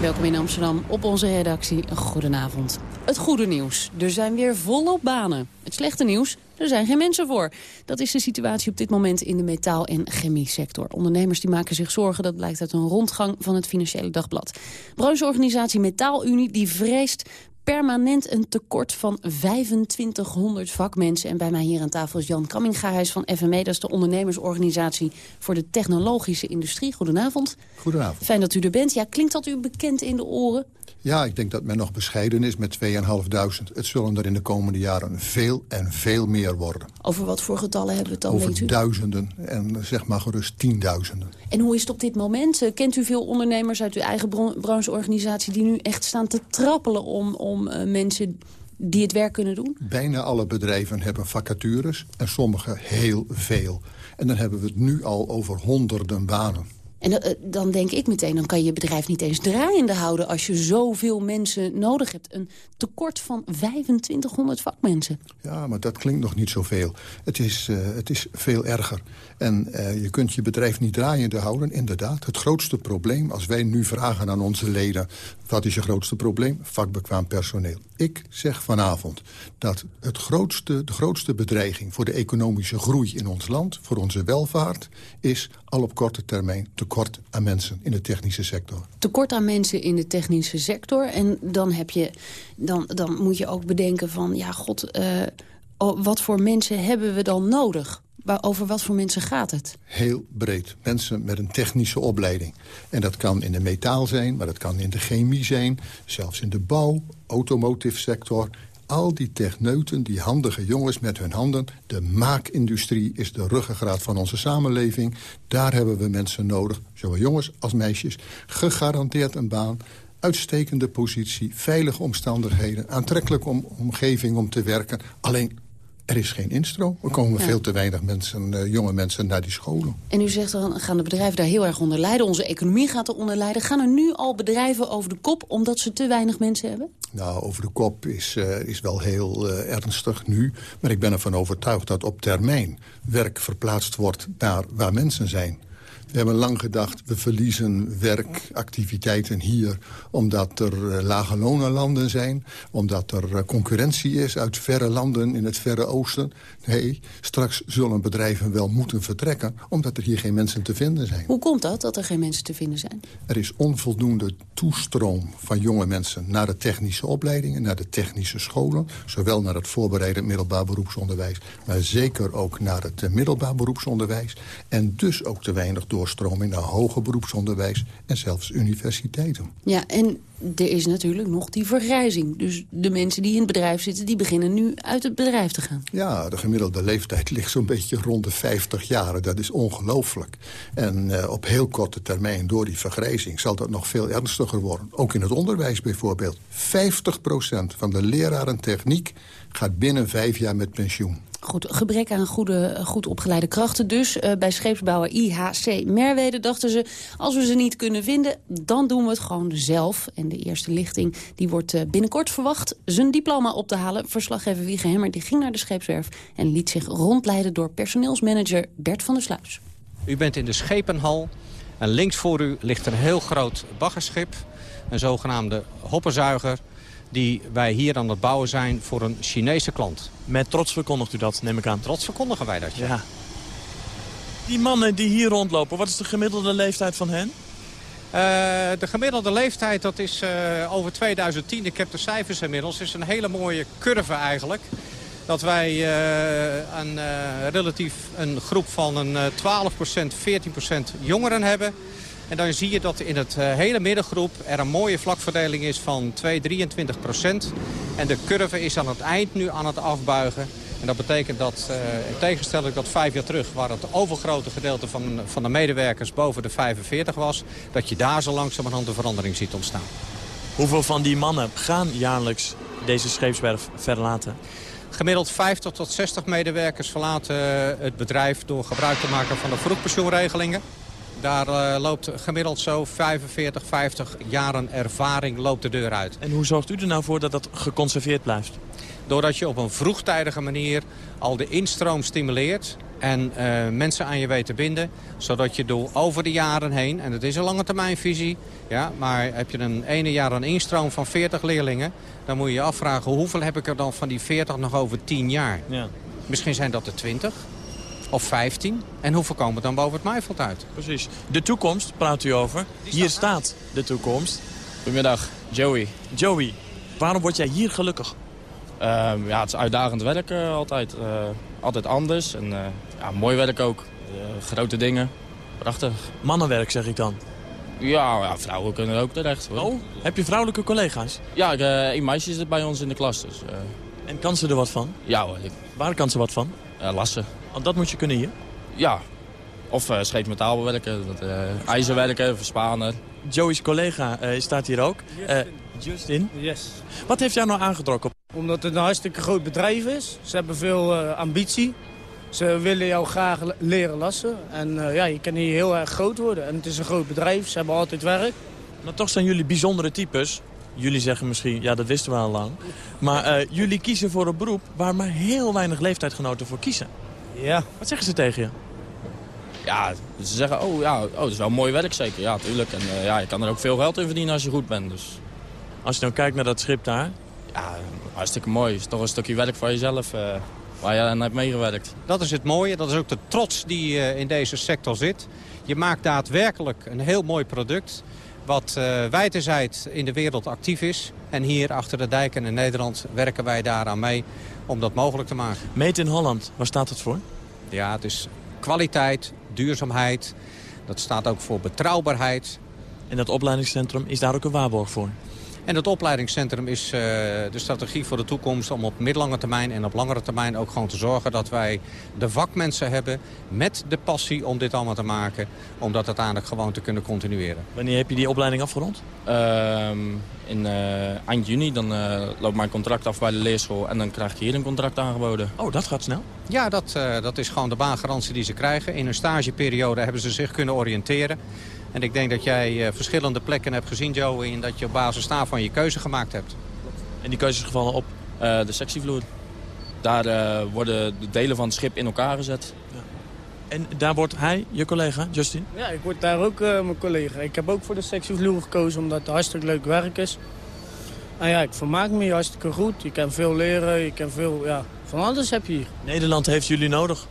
Welkom in Amsterdam op onze redactie. Goedenavond. Het goede nieuws. Er zijn weer volop banen. Het slechte nieuws. Er zijn geen mensen voor. Dat is de situatie op dit moment in de metaal- en chemiesector. Ondernemers die maken zich zorgen, dat blijkt uit een rondgang van het Financiële Dagblad. Brancheorganisatie Metaalunie die vreest permanent een tekort van 2500 vakmensen. En bij mij hier aan tafel is Jan Kamminga, hij is van FME. Dat is de ondernemersorganisatie voor de technologische industrie. Goedenavond. Goedenavond. Fijn dat u er bent. Ja, klinkt dat u bekend in de oren? Ja, ik denk dat men nog bescheiden is met 2.500. Het zullen er in de komende jaren veel en veel meer worden. Over wat voor getallen hebben we het dan, Over weet u? duizenden en zeg maar gerust tienduizenden. En hoe is het op dit moment? Eh, Kent u veel ondernemers uit uw eigen brancheorganisatie... die nu echt staan te trappelen om, om eh, mensen die het werk kunnen doen? Bijna alle bedrijven hebben vacatures en sommige heel veel. En dan hebben we het nu al over honderden banen. En uh, dan denk ik meteen, dan kan je je bedrijf niet eens draaiende houden... als je zoveel mensen nodig hebt. Een tekort van 2500 vakmensen. Ja, maar dat klinkt nog niet zoveel. Het is, uh, het is veel erger. En uh, je kunt je bedrijf niet draaiende houden, inderdaad. Het grootste probleem, als wij nu vragen aan onze leden... wat is je grootste probleem? Vakbekwaam personeel. Ik zeg vanavond dat het grootste, de grootste bedreiging... voor de economische groei in ons land, voor onze welvaart... is al op korte termijn tekort aan mensen in de technische sector. Tekort aan mensen in de technische sector. En dan, heb je, dan, dan moet je ook bedenken van... ja, god, uh, wat voor mensen hebben we dan nodig? Over wat voor mensen gaat het? Heel breed. Mensen met een technische opleiding. En dat kan in de metaal zijn, maar dat kan in de chemie zijn. Zelfs in de bouw, automotive sector. Al die techneuten, die handige jongens met hun handen. De maakindustrie is de ruggengraat van onze samenleving. Daar hebben we mensen nodig, zowel jongens als meisjes. Gegarandeerd een baan uitstekende positie, veilige omstandigheden... aantrekkelijke om, omgeving om te werken. Alleen er is geen instroom. Er komen ja. veel te weinig mensen, uh, jonge mensen naar die scholen. En u zegt dan gaan de bedrijven daar heel erg onder lijden. Onze economie gaat er onder lijden. Gaan er nu al bedrijven over de kop omdat ze te weinig mensen hebben? Nou, over de kop is, uh, is wel heel uh, ernstig nu. Maar ik ben ervan overtuigd dat op termijn werk verplaatst wordt naar waar mensen zijn. We hebben lang gedacht, we verliezen werkactiviteiten hier... omdat er uh, lage lonenlanden zijn, omdat er uh, concurrentie is... uit verre landen in het Verre Oosten. Nee, straks zullen bedrijven wel moeten vertrekken... omdat er hier geen mensen te vinden zijn. Hoe komt dat, dat er geen mensen te vinden zijn? Er is onvoldoende toestroom van jonge mensen... naar de technische opleidingen, naar de technische scholen... zowel naar het voorbereidend middelbaar beroepsonderwijs... maar zeker ook naar het middelbaar beroepsonderwijs. En dus ook te weinig doorstroming naar hoger beroepsonderwijs... en zelfs universiteiten. Ja, en er is natuurlijk nog die vergrijzing. Dus de mensen die in het bedrijf zitten, die beginnen nu uit het bedrijf te gaan. Ja, de gemiddelde leeftijd ligt zo'n beetje rond de 50 jaar. Dat is ongelooflijk. En uh, op heel korte termijn, door die vergrijzing, zal dat nog veel ernstiger worden. Ook in het onderwijs bijvoorbeeld. 50% van de leraren techniek gaat binnen vijf jaar met pensioen. Goed, gebrek aan goede, goed opgeleide krachten dus. Uh, bij scheepsbouwer IHC Merwede dachten ze... als we ze niet kunnen vinden, dan doen we het gewoon zelf. En de eerste lichting die wordt uh, binnenkort verwacht zijn diploma op te halen. Verslaggever Wiege Hemmer die ging naar de scheepswerf... en liet zich rondleiden door personeelsmanager Bert van der Sluis. U bent in de schepenhal en links voor u ligt een heel groot baggerschip. Een zogenaamde hopperzuiger die wij hier aan het bouwen zijn voor een Chinese klant. Met trots verkondigt u dat, neem ik aan. Trots verkondigen wij dat, ja. ja. Die mannen die hier rondlopen, wat is de gemiddelde leeftijd van hen? Uh, de gemiddelde leeftijd, dat is uh, over 2010, ik heb de cijfers inmiddels, is een hele mooie curve eigenlijk. Dat wij uh, een, relatief een groep van een 12%, 14% jongeren hebben. En dan zie je dat in het uh, hele middengroep er een mooie vlakverdeling is van 2, 23 procent. En de curve is aan het eind nu aan het afbuigen. En dat betekent dat, uh, in tegenstelling dat vijf jaar terug... waar het overgrote gedeelte van, van de medewerkers boven de 45 was... dat je daar zo langzamerhand een verandering ziet ontstaan. Hoeveel van die mannen gaan jaarlijks deze scheepswerf verlaten? Gemiddeld 50 tot 60 medewerkers verlaten het bedrijf... door gebruik te maken van de vroegpensioenregelingen. Daar uh, loopt gemiddeld zo 45, 50 jaren ervaring loopt de deur uit. En hoe zorgt u er nou voor dat dat geconserveerd blijft? Doordat je op een vroegtijdige manier al de instroom stimuleert en uh, mensen aan je weet te binden. Zodat je door over de jaren heen, en het is een lange termijnvisie... Ja, maar heb je een ene jaar een instroom van 40 leerlingen... dan moet je je afvragen hoeveel heb ik er dan van die 40 nog over 10 jaar. Ja. Misschien zijn dat er 20, of 15. En hoeveel komen dan boven het maaiveld uit? Precies. De toekomst praat u over. Hier staat de toekomst. Goedemiddag, Joey. Joey, waarom word jij hier gelukkig? Uh, ja, het is uitdagend werken altijd. Uh, altijd anders en uh, ja, mooi werk ook. grote dingen. Prachtig. Mannenwerk zeg ik dan? Ja, ja, vrouwen kunnen er ook terecht. Hoor. Oh, heb je vrouwelijke collega's? Ja, ik, een meisje zit bij ons in de klas. Dus, en kan ze er wat van? Ja hoor. Ik... Waar kan ze wat van? lassen. Want dat moet je kunnen hier? Ja. Of uh, scheepmetaal bewerken, dat, uh, ijzer werken, verspanen. Joey's collega uh, staat hier ook. Justin. Justin. Yes. Wat heeft jou nou aangetrokken? Omdat het een hartstikke groot bedrijf is. Ze hebben veel ambitie. Ze willen jou graag leren lassen. En ja, je kan hier heel erg groot worden. En het is een groot bedrijf, ze hebben altijd werk. Maar toch zijn jullie bijzondere types. Jullie zeggen misschien, ja dat wisten we al lang. Maar jullie kiezen voor een beroep waar maar heel weinig leeftijdgenoten voor kiezen. Ja. Wat zeggen ze tegen je? Ja, ze zeggen, oh ja, oh, dat is wel mooi werk zeker. Ja, tuurlijk. En uh, ja, je kan er ook veel geld in verdienen als je goed bent. Dus. Als je nou kijkt naar dat schip daar? Ja, hartstikke mooi. Het is toch een stukje werk voor jezelf uh, waar je aan hebt meegewerkt. Dat is het mooie. Dat is ook de trots die uh, in deze sector zit. Je maakt daadwerkelijk een heel mooi product wat uh, wijdenzijds in de wereld actief is. En hier achter de dijken in Nederland werken wij daaraan mee om dat mogelijk te maken. Meet in Holland, waar staat het voor? Ja, het is kwaliteit, duurzaamheid. Dat staat ook voor betrouwbaarheid. En dat opleidingscentrum is daar ook een waarborg voor? En het opleidingscentrum is uh, de strategie voor de toekomst om op middellange termijn en op langere termijn ook gewoon te zorgen dat wij de vakmensen hebben met de passie om dit allemaal te maken. Om dat uiteindelijk gewoon te kunnen continueren. Wanneer heb je die opleiding afgerond? Uh, in uh, eind juni, dan uh, loopt mijn contract af bij de leerschool en dan krijg ik hier een contract aangeboden. Oh, dat gaat snel? Ja, dat, uh, dat is gewoon de baangarantie die ze krijgen. In hun stageperiode hebben ze zich kunnen oriënteren. En ik denk dat jij verschillende plekken hebt gezien, Joe, in dat je op basis daarvan je keuze gemaakt hebt. En die keuze is gevallen op? de sectievloer. Daar worden de delen van het schip in elkaar gezet. Ja. En daar wordt hij, je collega, Justin? Ja, ik word daar ook uh, mijn collega. Ik heb ook voor de sectievloer gekozen omdat het hartstikke leuk werk is. En ja, ik vermaak me hier hartstikke goed. Je kan veel leren, je kan veel, ja, van alles heb je hier. Nederland heeft jullie nodig?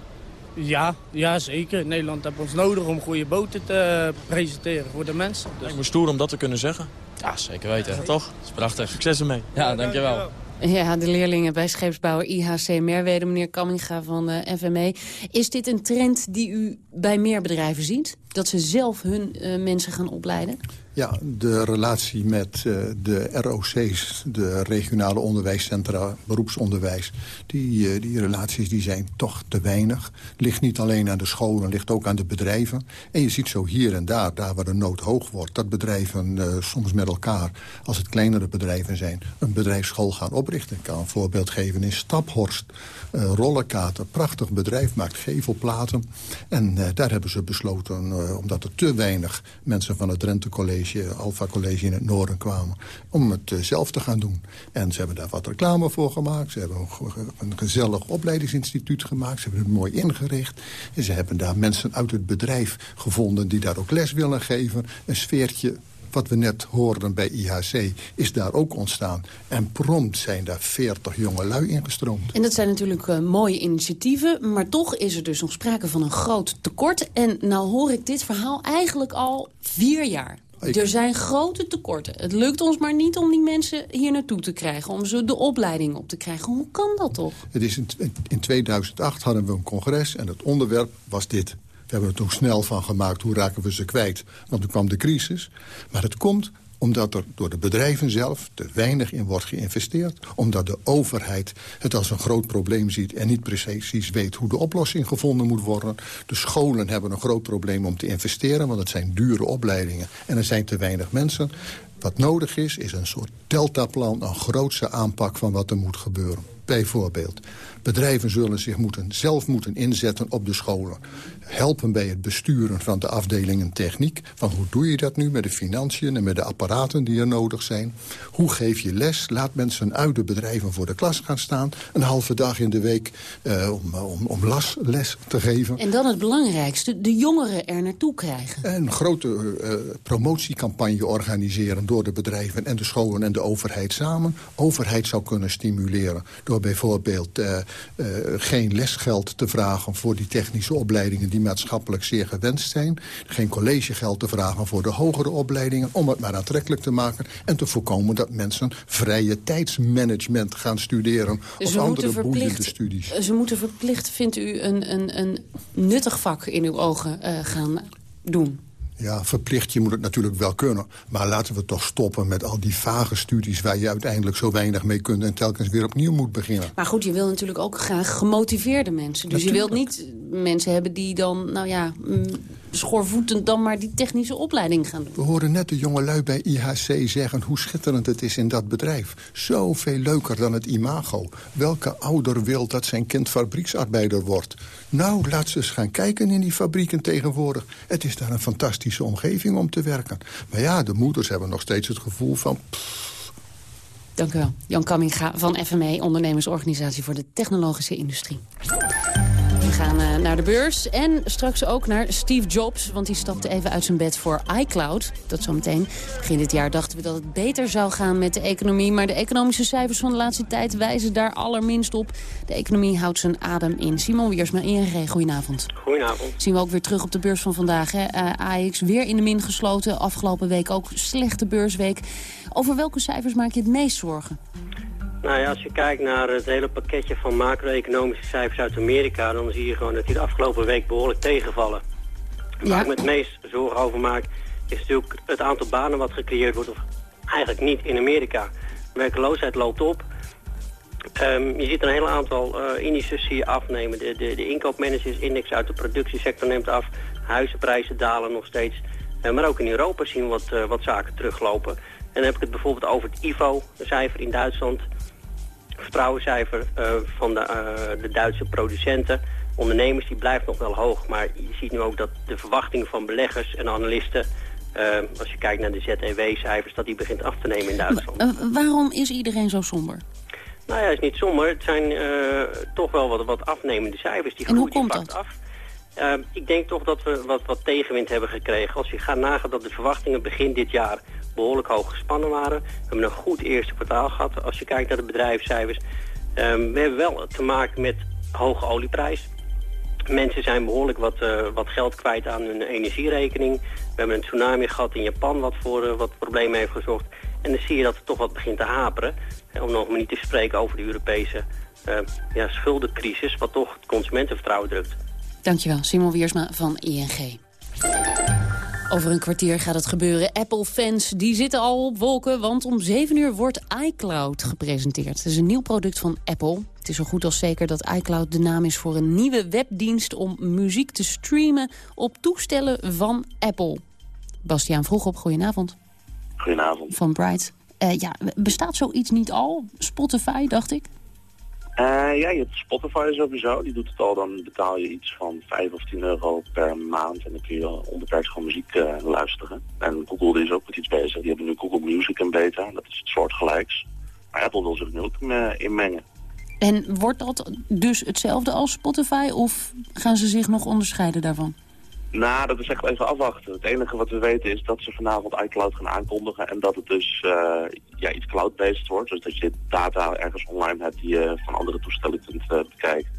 Ja, ja zeker. Nederland heeft ons nodig om goede boten te presenteren voor de mensen. Dus... Ik me stoer om dat te kunnen zeggen. Ja, zeker weten. Ja, toch? Dat is prachtig. Succes ermee. Ja, dankjewel. Ja, de leerlingen bij scheepsbouwer IHC Merwede, meneer Kamminga van de FME. Is dit een trend die u bij meer bedrijven ziet? Dat ze zelf hun uh, mensen gaan opleiden? Ja, de relatie met uh, de ROC's, de regionale onderwijscentra, beroepsonderwijs... die, uh, die relaties die zijn toch te weinig. Ligt niet alleen aan de scholen, ligt ook aan de bedrijven. En je ziet zo hier en daar, daar waar de nood hoog wordt... dat bedrijven uh, soms met elkaar, als het kleinere bedrijven zijn... een bedrijfsschool gaan oprichten. Ik kan een voorbeeld geven in Staphorst. Rollenkaten, prachtig bedrijf, maakt gevelplaten. En daar hebben ze besloten, omdat er te weinig mensen van het Drenthe College Alpha College in het noorden kwamen... om het uh, zelf te gaan doen. En ze hebben daar wat reclame voor gemaakt. Ze hebben een, gezellig opleidingsinstituut gemaakt. Ze hebben het mooi ingericht. En ze hebben daar mensen uit het bedrijf gevonden... die daar ook les willen geven. Een sfeertje wat we net hoorden bij IHC, is daar ook ontstaan. En prompt zijn daar 40 jonge lui ingestroomd. En dat zijn natuurlijk uh, mooie initiatieven, maar toch is er dus nog sprake van een groot tekort. En nou hoor ik dit verhaal eigenlijk al vier jaar. Er zijn grote tekorten. Het lukt ons maar niet om die mensen hier naartoe te krijgen. Om ze de opleiding op te krijgen. Hoe kan dat toch? Het is in, in 2008 hadden we een congres en het onderwerp was dit. We hebben er toen snel van gemaakt, hoe raken we ze kwijt? Want toen kwam de crisis. Maar het komt omdat er door de bedrijven zelf te weinig in wordt geïnvesteerd. Omdat de overheid het als een groot probleem ziet... en niet precies weet hoe de oplossing gevonden moet worden. De scholen hebben een groot probleem om te investeren... want het zijn dure opleidingen en er zijn te weinig mensen. Wat nodig is, is een soort deltaplan, een grootse aanpak van wat er moet gebeuren. Bijvoorbeeld, bedrijven zullen zich moeten, zelf moeten inzetten op de scholen. Helpen bij het besturen van de afdelingen techniek. Van hoe doe je dat nu met de financiën en met de apparaten die er nodig zijn? Hoe geef je les? Laat mensen uit de bedrijven voor de klas gaan staan. Een halve dag in de week uh, om, om, om las, les te geven. En dan het belangrijkste, de jongeren er naartoe krijgen. Een grote uh, promotiecampagne organiseren door de bedrijven en de scholen en de overheid samen. Overheid zou kunnen stimuleren door bijvoorbeeld uh, uh, geen lesgeld te vragen voor die technische opleidingen die maatschappelijk zeer gewenst zijn. Geen collegegeld te vragen voor de hogere opleidingen om het maar aantrekkelijk te maken en te voorkomen dat mensen vrije tijdsmanagement gaan studeren dus of andere boeiende studies. Ze moeten verplicht, vindt u, een, een, een nuttig vak in uw ogen uh, gaan doen? Ja, verplicht, je moet het natuurlijk wel kunnen. Maar laten we toch stoppen met al die vage studies... waar je uiteindelijk zo weinig mee kunt en telkens weer opnieuw moet beginnen. Maar goed, je wil natuurlijk ook graag gemotiveerde mensen. Dus natuurlijk. je wilt niet mensen hebben die dan, nou ja... Mm, schoorvoetend dan maar die technische opleiding gaan doen. We horen net de jongelui bij IHC zeggen hoe schitterend het is in dat bedrijf. Zoveel leuker dan het imago. Welke ouder wil dat zijn kind fabrieksarbeider wordt? Nou, laat ze eens gaan kijken in die fabrieken tegenwoordig. Het is daar een fantastische omgeving om te werken. Maar ja, de moeders hebben nog steeds het gevoel van... Dank u wel. Jan Kamminga van FME, ondernemersorganisatie voor de technologische industrie. We gaan uh, naar de beurs en straks ook naar Steve Jobs... want die stapte even uit zijn bed voor iCloud. Dat zometeen. Begin dit jaar dachten we dat het beter zou gaan met de economie... maar de economische cijfers van de laatste tijd wijzen daar allerminst op. De economie houdt zijn adem in. Simon Wiersma, ING, goedenavond. Goedenavond. Zien we ook weer terug op de beurs van vandaag. Hè? Uh, AX weer in de min gesloten. Afgelopen week ook slechte beursweek. Over welke cijfers maak je het meest zorgen? Nou ja, als je kijkt naar het hele pakketje van macro-economische cijfers uit Amerika... dan zie je gewoon dat die de afgelopen week behoorlijk tegenvallen. Ja. Waar ik me het meest zorgen over maak... is natuurlijk het aantal banen wat gecreëerd wordt... of eigenlijk niet in Amerika. De werkloosheid loopt op. Um, je ziet een hele aantal uh, indices hier afnemen. De, de, de inkoopmanagersindex uit de productiesector neemt af. Huizenprijzen dalen nog steeds. Uh, maar ook in Europa zien we wat, uh, wat zaken teruglopen. En dan heb ik het bijvoorbeeld over het IVO-cijfer in Duitsland vertrouwencijfer uh, van de, uh, de Duitse producenten. Ondernemers die blijft nog wel hoog, maar je ziet nu ook dat de verwachtingen van beleggers en analisten... Uh, als je kijkt naar de ZEW-cijfers, dat die begint af te nemen in Duitsland. waarom is iedereen zo somber? Nou ja, het is niet somber. Het zijn toch wel wat, wat afnemende cijfers. Die en hoe komt dat? Af. Ik denk toch dat we wat, wat tegenwind hebben gekregen. Als je gaat nagaan dat de verwachtingen begin dit jaar behoorlijk hoog gespannen waren. We hebben een goed eerste kwartaal gehad als je kijkt naar de bedrijfscijfers. Um, we hebben wel te maken met hoge olieprijs. Mensen zijn behoorlijk wat, uh, wat geld kwijt aan hun energierekening. We hebben een tsunami gehad in Japan wat voor uh, wat problemen heeft gezorgd. En dan zie je dat het toch wat begint te haperen. Om nog maar niet te spreken over de Europese uh, ja, schuldencrisis... wat toch het consumentenvertrouwen drukt. Dankjewel, Simon Wiersma van ING. Over een kwartier gaat het gebeuren. Apple-fans die zitten al op wolken, want om 7 uur wordt iCloud gepresenteerd. Het is een nieuw product van Apple. Het is zo goed als zeker dat iCloud de naam is voor een nieuwe webdienst... om muziek te streamen op toestellen van Apple. Bastiaan vroeg op, goedenavond. Goedenavond. Van Bright. Uh, ja, bestaat zoiets niet al? Spotify, dacht ik? Uh, ja, je hebt Spotify sowieso. Die doet het al. Dan betaal je iets van 5 of 10 euro per maand. En dan kun je onbeperkt gewoon muziek uh, luisteren. En Google is ook met iets bezig. Die hebben nu Google Music en beta. Dat is het soortgelijks. Maar Apple wil zich nu ook uh, inmengen. En wordt dat dus hetzelfde als Spotify? Of gaan ze zich nog onderscheiden daarvan? Nou, dat is echt even afwachten. Het enige wat we weten is dat ze vanavond iCloud gaan aankondigen en dat het dus uh, ja, iets cloud-based wordt. Dus dat je data ergens online hebt die je van andere toestellen kunt uh, bekijken.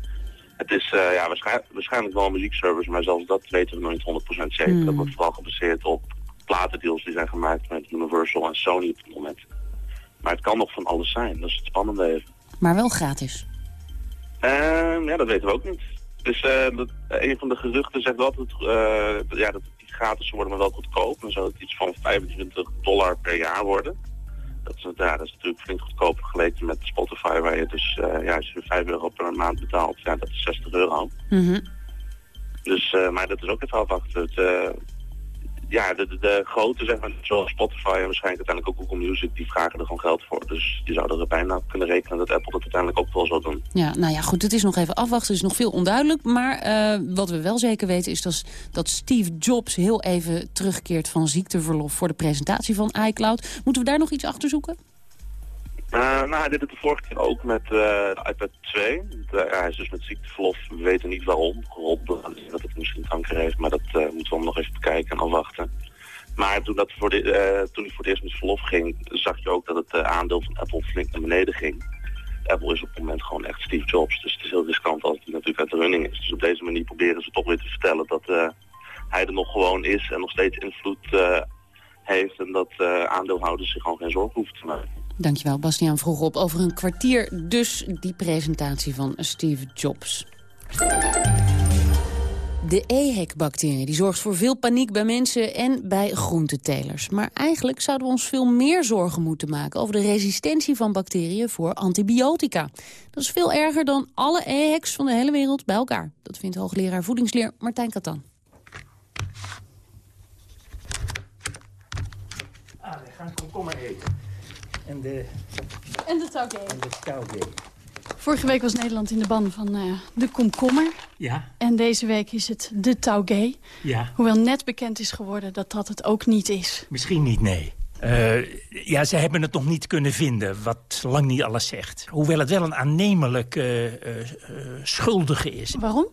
Het is uh, ja, waarschijnlijk, waarschijnlijk wel een muziekservice, maar zelfs dat weten we nog niet 100% zeker. Mm. Dat wordt vooral gebaseerd op platendeals die zijn gemaakt met Universal en Sony op het moment. Maar het kan nog van alles zijn, dat is het spannende even. Maar wel gratis? Ehm, ja, dat weten we ook niet. Dus uh, dat, een van de geruchten zegt wel dat, uh, ja, dat het niet gratis wordt, maar wel goedkoop. Dan zou het iets van 25 dollar per jaar worden. Dat is, ja, dat is natuurlijk flink goedkoper geleken met Spotify, waar je dus, uh, ja, als je 5 euro per maand betaalt, ja, dat is 60 euro. Mm -hmm. Dus, maar dat is ook even afwachten. Het, ja, de, de, grote, zeg maar, zoals Spotify en waarschijnlijk uiteindelijk ook Google Music, die vragen er gewoon geld voor. Dus je zou er bijna kunnen rekenen dat Apple dat uiteindelijk ook wel zal doen. Ja, nou ja, goed, het is nog even afwachten, het is nog veel onduidelijk. Maar uh, wat we wel zeker weten is dat, dat Steve Jobs heel even terugkeert van ziekteverlof voor de presentatie van iCloud. Moeten we daar nog iets achter zoeken? Uh, nou, hij deed het de vorige keer ook met de iPad 2. De, hij is dus met ziekteverlof, we weten niet waarom. Geholpen dat het misschien kanker heeft, maar dat moeten we hem nog even bekijken en afwachten. Maar toen, dat voor de, toen hij voor het eerst met verlof ging, zag je ook dat het aandeel van Apple flink naar beneden ging. Apple is op het moment gewoon echt Steve Jobs, dus het is heel riskant als hij natuurlijk uit de running is. Dus op deze manier proberen ze toch weer te vertellen dat hij er nog gewoon is en nog steeds invloed heeft en dat aandeelhouders zich gewoon geen zorgen hoeven te maken. Dankjewel, Bastiaan vroeg op. Over een kwartier dus die presentatie van Steve Jobs. De EHEC-bacterie die zorgt voor veel paniek bij mensen en bij groentetelers. Maar eigenlijk zouden we ons veel meer zorgen moeten maken... over de resistentie van bacteriën voor antibiotica. Dat is veel erger dan alle EHEC's van de hele wereld bij elkaar. Dat vindt hoogleraar voedingsleer Martijn Katan. Ah, we gaan komkommer eten. En de... En de. En de. Vorige week was Nederland in de ban van uh, de komkommer. Ja. En deze week is het de taugé. Ja. Hoewel net bekend is geworden dat dat het ook niet is. Misschien niet, nee. Uh, ja, ze hebben het nog niet kunnen vinden, wat lang niet alles zegt. Hoewel het wel een aannemelijk uh, schuldige is. Waarom?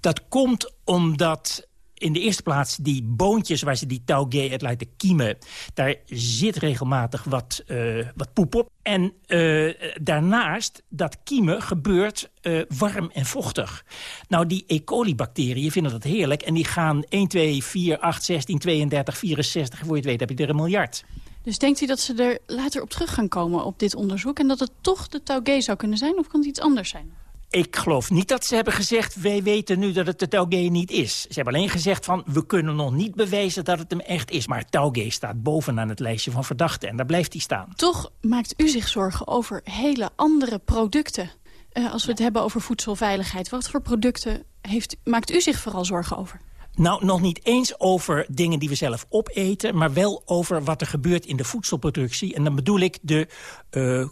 Dat komt omdat in de eerste plaats die boontjes waar ze die taugé uit laten kiemen... daar zit regelmatig wat, uh, wat poep op. En uh, daarnaast, dat kiemen gebeurt uh, warm en vochtig. Nou, die E. coli-bacteriën vinden dat heerlijk... en die gaan 1, 2, 4, 8, 16, 32, 64... voor je het weet heb je er een miljard. Dus denkt u dat ze er later op terug gaan komen op dit onderzoek... en dat het toch de taugé zou kunnen zijn, of kan het iets anders zijn? Ik geloof niet dat ze hebben gezegd... wij weten nu dat het de Taugé niet is. Ze hebben alleen gezegd van... we kunnen nog niet bewijzen dat het hem echt is. Maar Taugé staat bovenaan het lijstje van verdachten. En daar blijft hij staan. Toch maakt u zich zorgen over hele andere producten. Uh, als we het hebben over voedselveiligheid. Wat voor producten heeft, maakt u zich vooral zorgen over? Nou, nog niet eens over dingen die we zelf opeten... maar wel over wat er gebeurt in de voedselproductie. En dan bedoel ik de uh,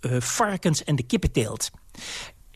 uh, varkens- en de kippenteelt.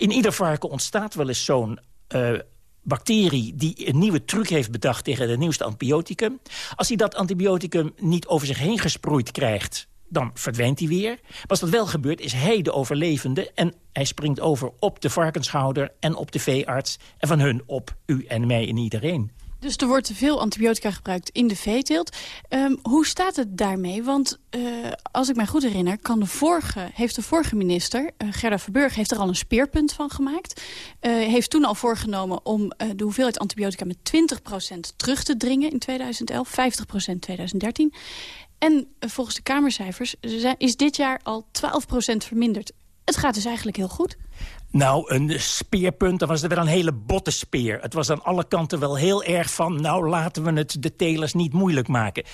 In ieder varken ontstaat wel eens zo'n uh, bacterie... die een nieuwe truc heeft bedacht tegen de nieuwste antibioticum. Als hij dat antibioticum niet over zich heen gesproeid krijgt... dan verdwijnt hij weer. Maar als dat wel gebeurt, is hij de overlevende... en hij springt over op de varkenshouder en op de veearts... en van hun op u en mij en iedereen. Dus er wordt veel antibiotica gebruikt in de veeteelt. Um, hoe staat het daarmee? Want uh, als ik mij goed herinner, kan de vorige, heeft de vorige minister, uh, Gerda Verburg, heeft er al een speerpunt van gemaakt. Uh, heeft toen al voorgenomen om de hoeveelheid antibiotica met 20% terug te dringen in 2011, 50% in 2013. En volgens de Kamercijfers is dit jaar al 12% verminderd. Het gaat dus eigenlijk heel goed. Nou, een speerpunt, dan was er wel een hele botte speer. Het was aan alle kanten wel heel erg van... nou, laten we het de telers niet moeilijk maken.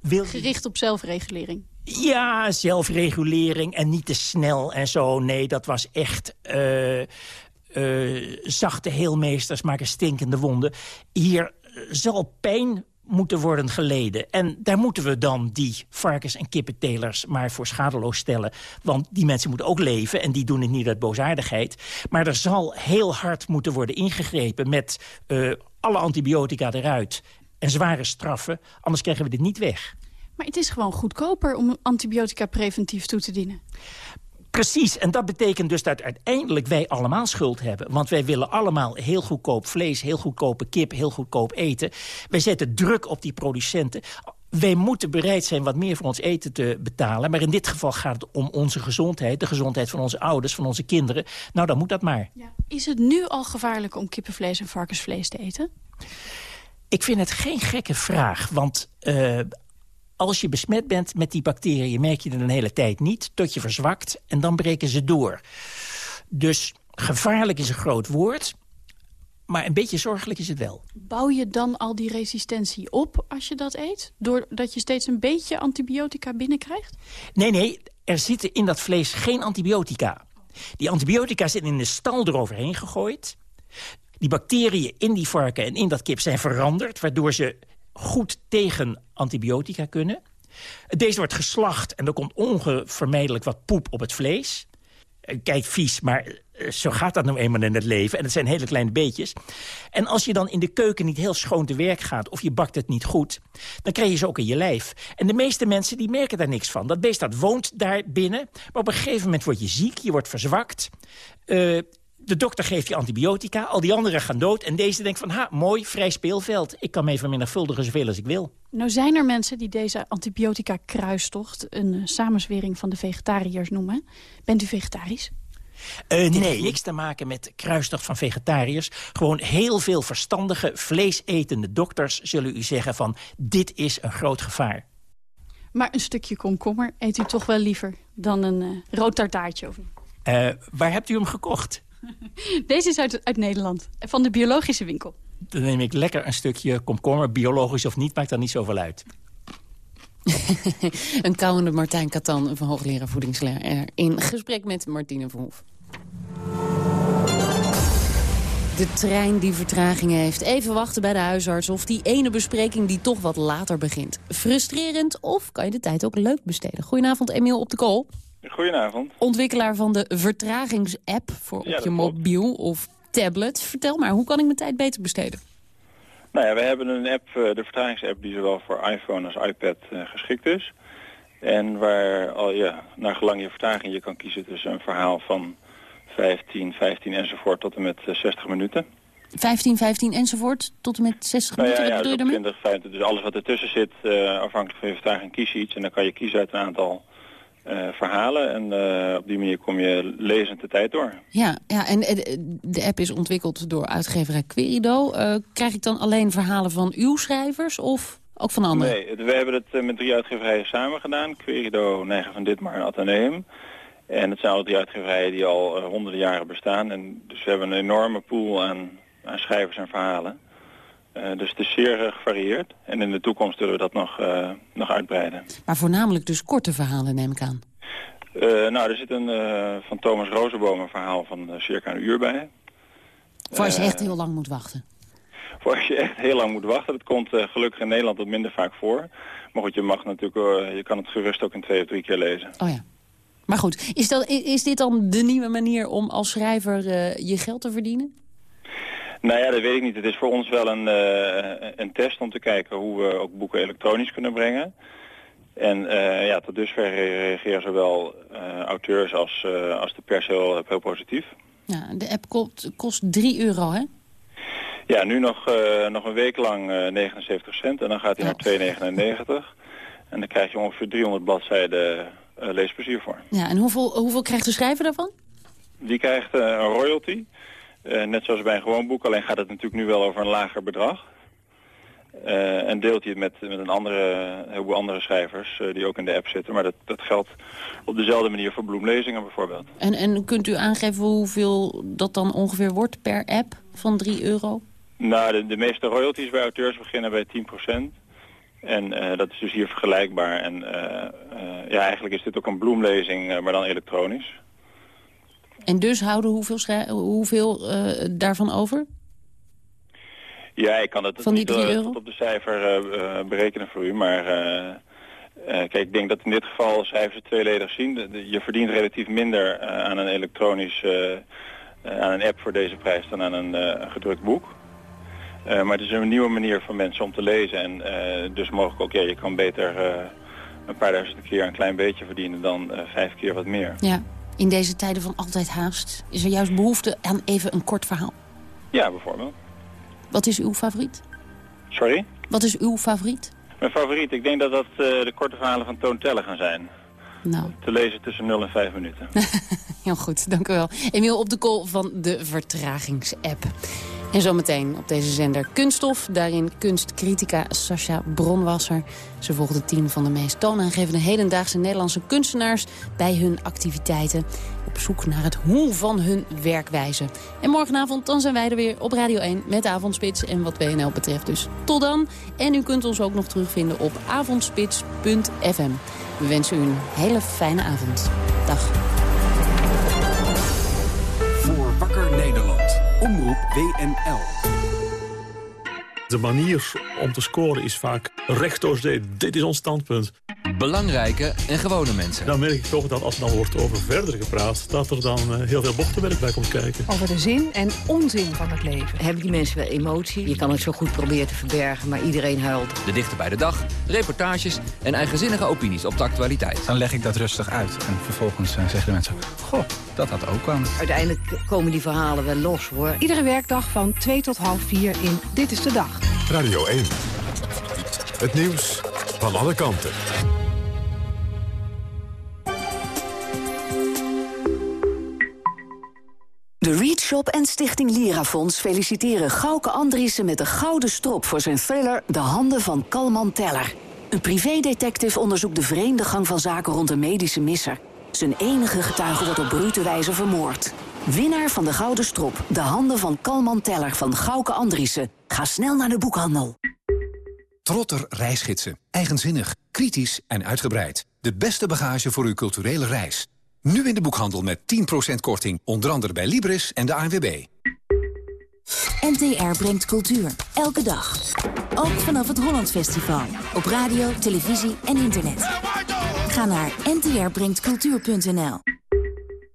Wil... Gericht op zelfregulering. Ja, zelfregulering en niet te snel en zo. Nee, dat was echt... Uh, uh, zachte heelmeesters maken stinkende wonden. Hier zal pijn moeten worden geleden. En daar moeten we dan die varkens- en kippentelers maar voor schadeloos stellen. Want die mensen moeten ook leven en die doen het niet uit boosaardigheid. Maar er zal heel hard moeten worden ingegrepen met uh, alle antibiotica eruit... en zware straffen, anders krijgen we dit niet weg. Maar het is gewoon goedkoper om antibiotica preventief toe te dienen. Precies, en dat betekent dus dat uiteindelijk wij allemaal schuld hebben. Want wij willen allemaal heel goedkoop vlees, heel goedkope kip, heel goedkoop eten. Wij zetten druk op die producenten. Wij moeten bereid zijn wat meer voor ons eten te betalen. Maar in dit geval gaat het om onze gezondheid. De gezondheid van onze ouders, van onze kinderen. Nou, dan moet dat maar. Ja. Is het nu al gevaarlijk om kippenvlees en varkensvlees te eten? Ik vind het geen gekke vraag. Want uh, als je besmet bent met die bacteriën... merk je het een hele tijd niet, tot je verzwakt. En dan breken ze door. Dus gevaarlijk is een groot woord. Maar een beetje zorgelijk is het wel. Bouw je dan al die resistentie op als je dat eet? Doordat je steeds een beetje antibiotica binnenkrijgt? Nee, nee. Er zitten in dat vlees geen antibiotica. Die antibiotica zitten in de stal eroverheen gegooid. Die bacteriën in die varken en in dat kip zijn veranderd... waardoor ze goed tegen antibiotica kunnen. Deze wordt geslacht en er komt onvermijdelijk wat poep op het vlees. Kijk, vies, maar zo gaat dat nou eenmaal in het leven. En het zijn hele kleine beetjes. En als je dan in de keuken niet heel schoon te werk gaat... of je bakt het niet goed, dan krijg je ze ook in je lijf. En de meeste mensen die merken daar niks van. Dat beest dat woont daar binnen. Maar op een gegeven moment word je ziek, je wordt verzwakt... Uh, de dokter geeft je antibiotica, al die anderen gaan dood... en deze denkt van, ha, mooi, vrij speelveld. Ik kan me vermenigvuldigen zoveel als ik wil. Nou zijn er mensen die deze antibiotica-kruistocht... een samenzwering van de vegetariërs noemen. Bent u vegetarisch? Uh, nee, niks te maken met kruistocht van vegetariërs. Gewoon heel veel verstandige, vleesetende dokters zullen u zeggen van... dit is een groot gevaar. Maar een stukje komkommer eet u toch wel liever dan een uh, rood tartaartje? Of... Uh, waar hebt u hem gekocht? Deze is uit, uit Nederland, van de biologische winkel. Dan neem ik lekker een stukje komkommer, biologisch of niet, maakt dan niet zoveel uit. een kouwende Martijn Katan van hoogleraar voedingsleer... in gesprek met Martine Verhoef. De trein die vertraging heeft. Even wachten bij de huisarts of die ene bespreking die toch wat later begint. Frustrerend of kan je de tijd ook leuk besteden? Goedenavond Emiel op de call. Goedenavond. Ontwikkelaar van de vertragingsapp voor op je mobiel of tablet. Vertel maar, hoe kan ik mijn tijd beter besteden? Nou ja, we hebben een app, eh, de vertragingsapp, die zowel voor iPhone als iPad eh, geschikt is. En waar al ja, naar gelang je vertraging je kan kiezen tussen een verhaal van 15, 15 enzovoort tot en met 60 eh, minuten. 15, 15 enzovoort tot en met 60 nou minuten? Ja, Wat ja, bedoel je daarmee? 20, 50, dus alles wat ertussen zit, uh, afhankelijk van je vertraging, kies je iets. En dan kan je kiezen uit een aantal uh, verhalen. En uh, op die manier kom je lezend de tijd door. Ja, ja en de app is ontwikkeld door uitgeverij Querido. krijg ik dan alleen verhalen van uw schrijvers of ook van anderen? Nee, we hebben het met drie uitgeverijen samen gedaan. Querido, Neigen van Ditmar en Atheneum. En het zijn al die uitgeverijen die al honderden jaren bestaan. En dus we hebben een enorme pool aan, aan schrijvers en verhalen. Uh, dus het is zeer uh, gevarieerd. En in de toekomst zullen we dat nog, nog uitbreiden. Maar voornamelijk dus korte verhalen, neem ik aan. nou, er zit een van Thomas Rozenboom een verhaal van circa een uur bij. Voor als je echt heel lang moet wachten. Voor als je echt heel lang moet wachten. Dat komt gelukkig in Nederland wat minder vaak voor. Maar goed, je mag natuurlijk, je kan het gerust ook in twee of drie keer lezen. Oh ja. Maar goed, is, dat, is dit dan de nieuwe manier om als schrijver je geld te verdienen? Nou ja, dat weet ik niet. Het is voor ons wel een, uh, een test om te kijken hoe we ook boeken elektronisch kunnen brengen. En uh, ja, tot dusver reageren zowel auteurs als, als de pers heel, heel positief. Ja, de app kost, kost 3 euro, hè? Ja, nu nog, nog een week lang 79 cent en dan gaat hij ja. naar 2,99. En dan krijg je ongeveer 300 bladzijden leesplezier voor. Ja, en hoeveel, hoeveel krijgt de schrijver daarvan? Die krijgt een royalty. Uh, net zoals bij een gewoon boek, alleen gaat het natuurlijk nu wel over een lager bedrag. en deelt hij het met, met een andere, heleboel andere schrijvers die ook in de app zitten. Maar dat, dat geldt op dezelfde manier voor bloemlezingen bijvoorbeeld. En, en kunt u aangeven hoeveel dat dan ongeveer wordt per app van 3 euro? Nou, de, de meeste royalties bij auteurs beginnen bij 10% en uh, dat is dus hier vergelijkbaar. En ja, eigenlijk is dit ook een bloemlezing, maar dan elektronisch. En dus houden hoeveel, hoeveel daarvan over? Ja, ik kan het Van die niet euro? op de cijfer berekenen voor u. Maar kijk, ik denk dat in dit geval schrijvers het tweeledig zien. De, de, je verdient relatief minder aan een elektronisch, aan een app voor deze prijs dan aan een gedrukt boek. Maar het is een nieuwe manier voor mensen om te lezen. En dus mogelijk ook, ja, je kan beter een paar duizend keer een klein beetje verdienen dan vijf keer wat meer. Ja, in deze tijden van altijd haast is er juist behoefte aan even een kort verhaal. Ja, bijvoorbeeld. Wat is uw favoriet? Sorry? Wat is uw favoriet? Mijn favoriet? Ik denk dat dat de korte verhalen van Toon Teller gaan zijn. Nou. Te lezen tussen 0 en 5 minuten. Heel goed, dank u wel. Emiel op de call van de vertragingsapp. En zometeen op deze zender Kunststof. Daarin kunstcritica Sascha Bronwasser. Ze volgt de tien van de meest toonaangevende hedendaagse Nederlandse kunstenaars... bij hun activiteiten. Op zoek naar het hoe van hun werkwijze. En morgenavond dan zijn wij er weer op Radio 1 met Avondspits. En wat WNL betreft dus tot dan. En u kunt ons ook nog terugvinden op avondspits.fm. We wensen u een hele fijne avond. Dag. Omroep WNL. De manier om te scoren is vaak rechtdoor dit is ons standpunt. Belangrijke en gewone mensen. Dan merk ik toch dat als er dan wordt over verder gepraat... dat er dan uh, heel veel bochtenwerk bij komt kijken. Over de zin en onzin van het leven. Hebben die mensen wel emotie? Je kan het zo goed proberen te verbergen, maar iedereen huilt. De dichter bij de dag, reportages en eigenzinnige opinies op de actualiteit. Dan leg ik dat rustig uit en vervolgens uh, zeggen de mensen... Goh, dat had ook kan. Uiteindelijk komen die verhalen wel los, hoor. Iedere werkdag van 2 tot half 4 in Dit is de Dag. Radio 1. Het nieuws van alle kanten. De Read Shop en Stichting Lirafonds feliciteren Gauke Andriessen met de gouden strop voor zijn thriller De Handen van Kalman Teller. Een privédetective onderzoekt de vreemde gang van zaken rond een medische misser. Zijn enige getuige wordt op brute wijze vermoord. Winnaar van de gouden strop, De Handen van Kalman Teller van Gauke Andriessen. Ga snel naar de boekhandel. Trotter reisgidsen. Eigenzinnig, kritisch en uitgebreid. De beste bagage voor uw culturele reis. Nu in de boekhandel met 10% korting, onder andere bij Libris en de ANWB. NTR brengt cultuur. Elke dag. Ook vanaf het Holland Festival. Op radio, televisie en internet. Ga naar ntrbrengtcultuur.nl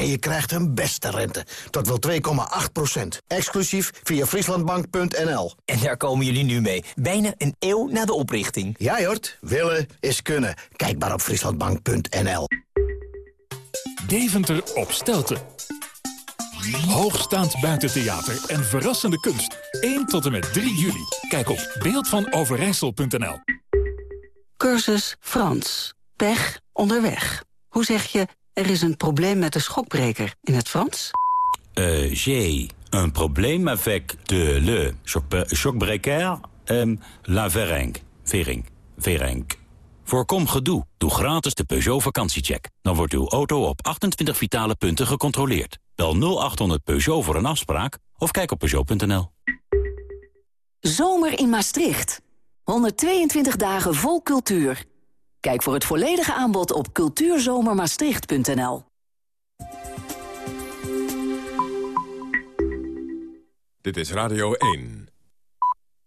En je krijgt een beste rente. Tot wel 2,8 procent. Exclusief via frieslandbank.nl. En daar komen jullie nu mee. Bijna een eeuw na de oprichting. Ja, Jort. Willen is kunnen. Kijk maar op frieslandbank.nl. Deventer op Stelten. Hoogstaand buitentheater en verrassende kunst. 1 tot en met 3 juli. Kijk op beeldvanoverijssel.nl. Cursus Frans. Pech onderweg. Hoe zeg je, er is een probleem met de schokbreker in het Frans? Euh, J'ai un problème avec de le choc en la Verenk. Vering. Verenk. Voorkom gedoe. Doe gratis de Peugeot vakantiecheck. Dan wordt uw auto op 28 vitale punten gecontroleerd. Bel 0800 Peugeot voor een afspraak of kijk op Peugeot.nl. Zomer in Maastricht. 122 dagen vol cultuur. Kijk voor het volledige aanbod op cultuurzomermaastricht.nl. Dit is Radio 1.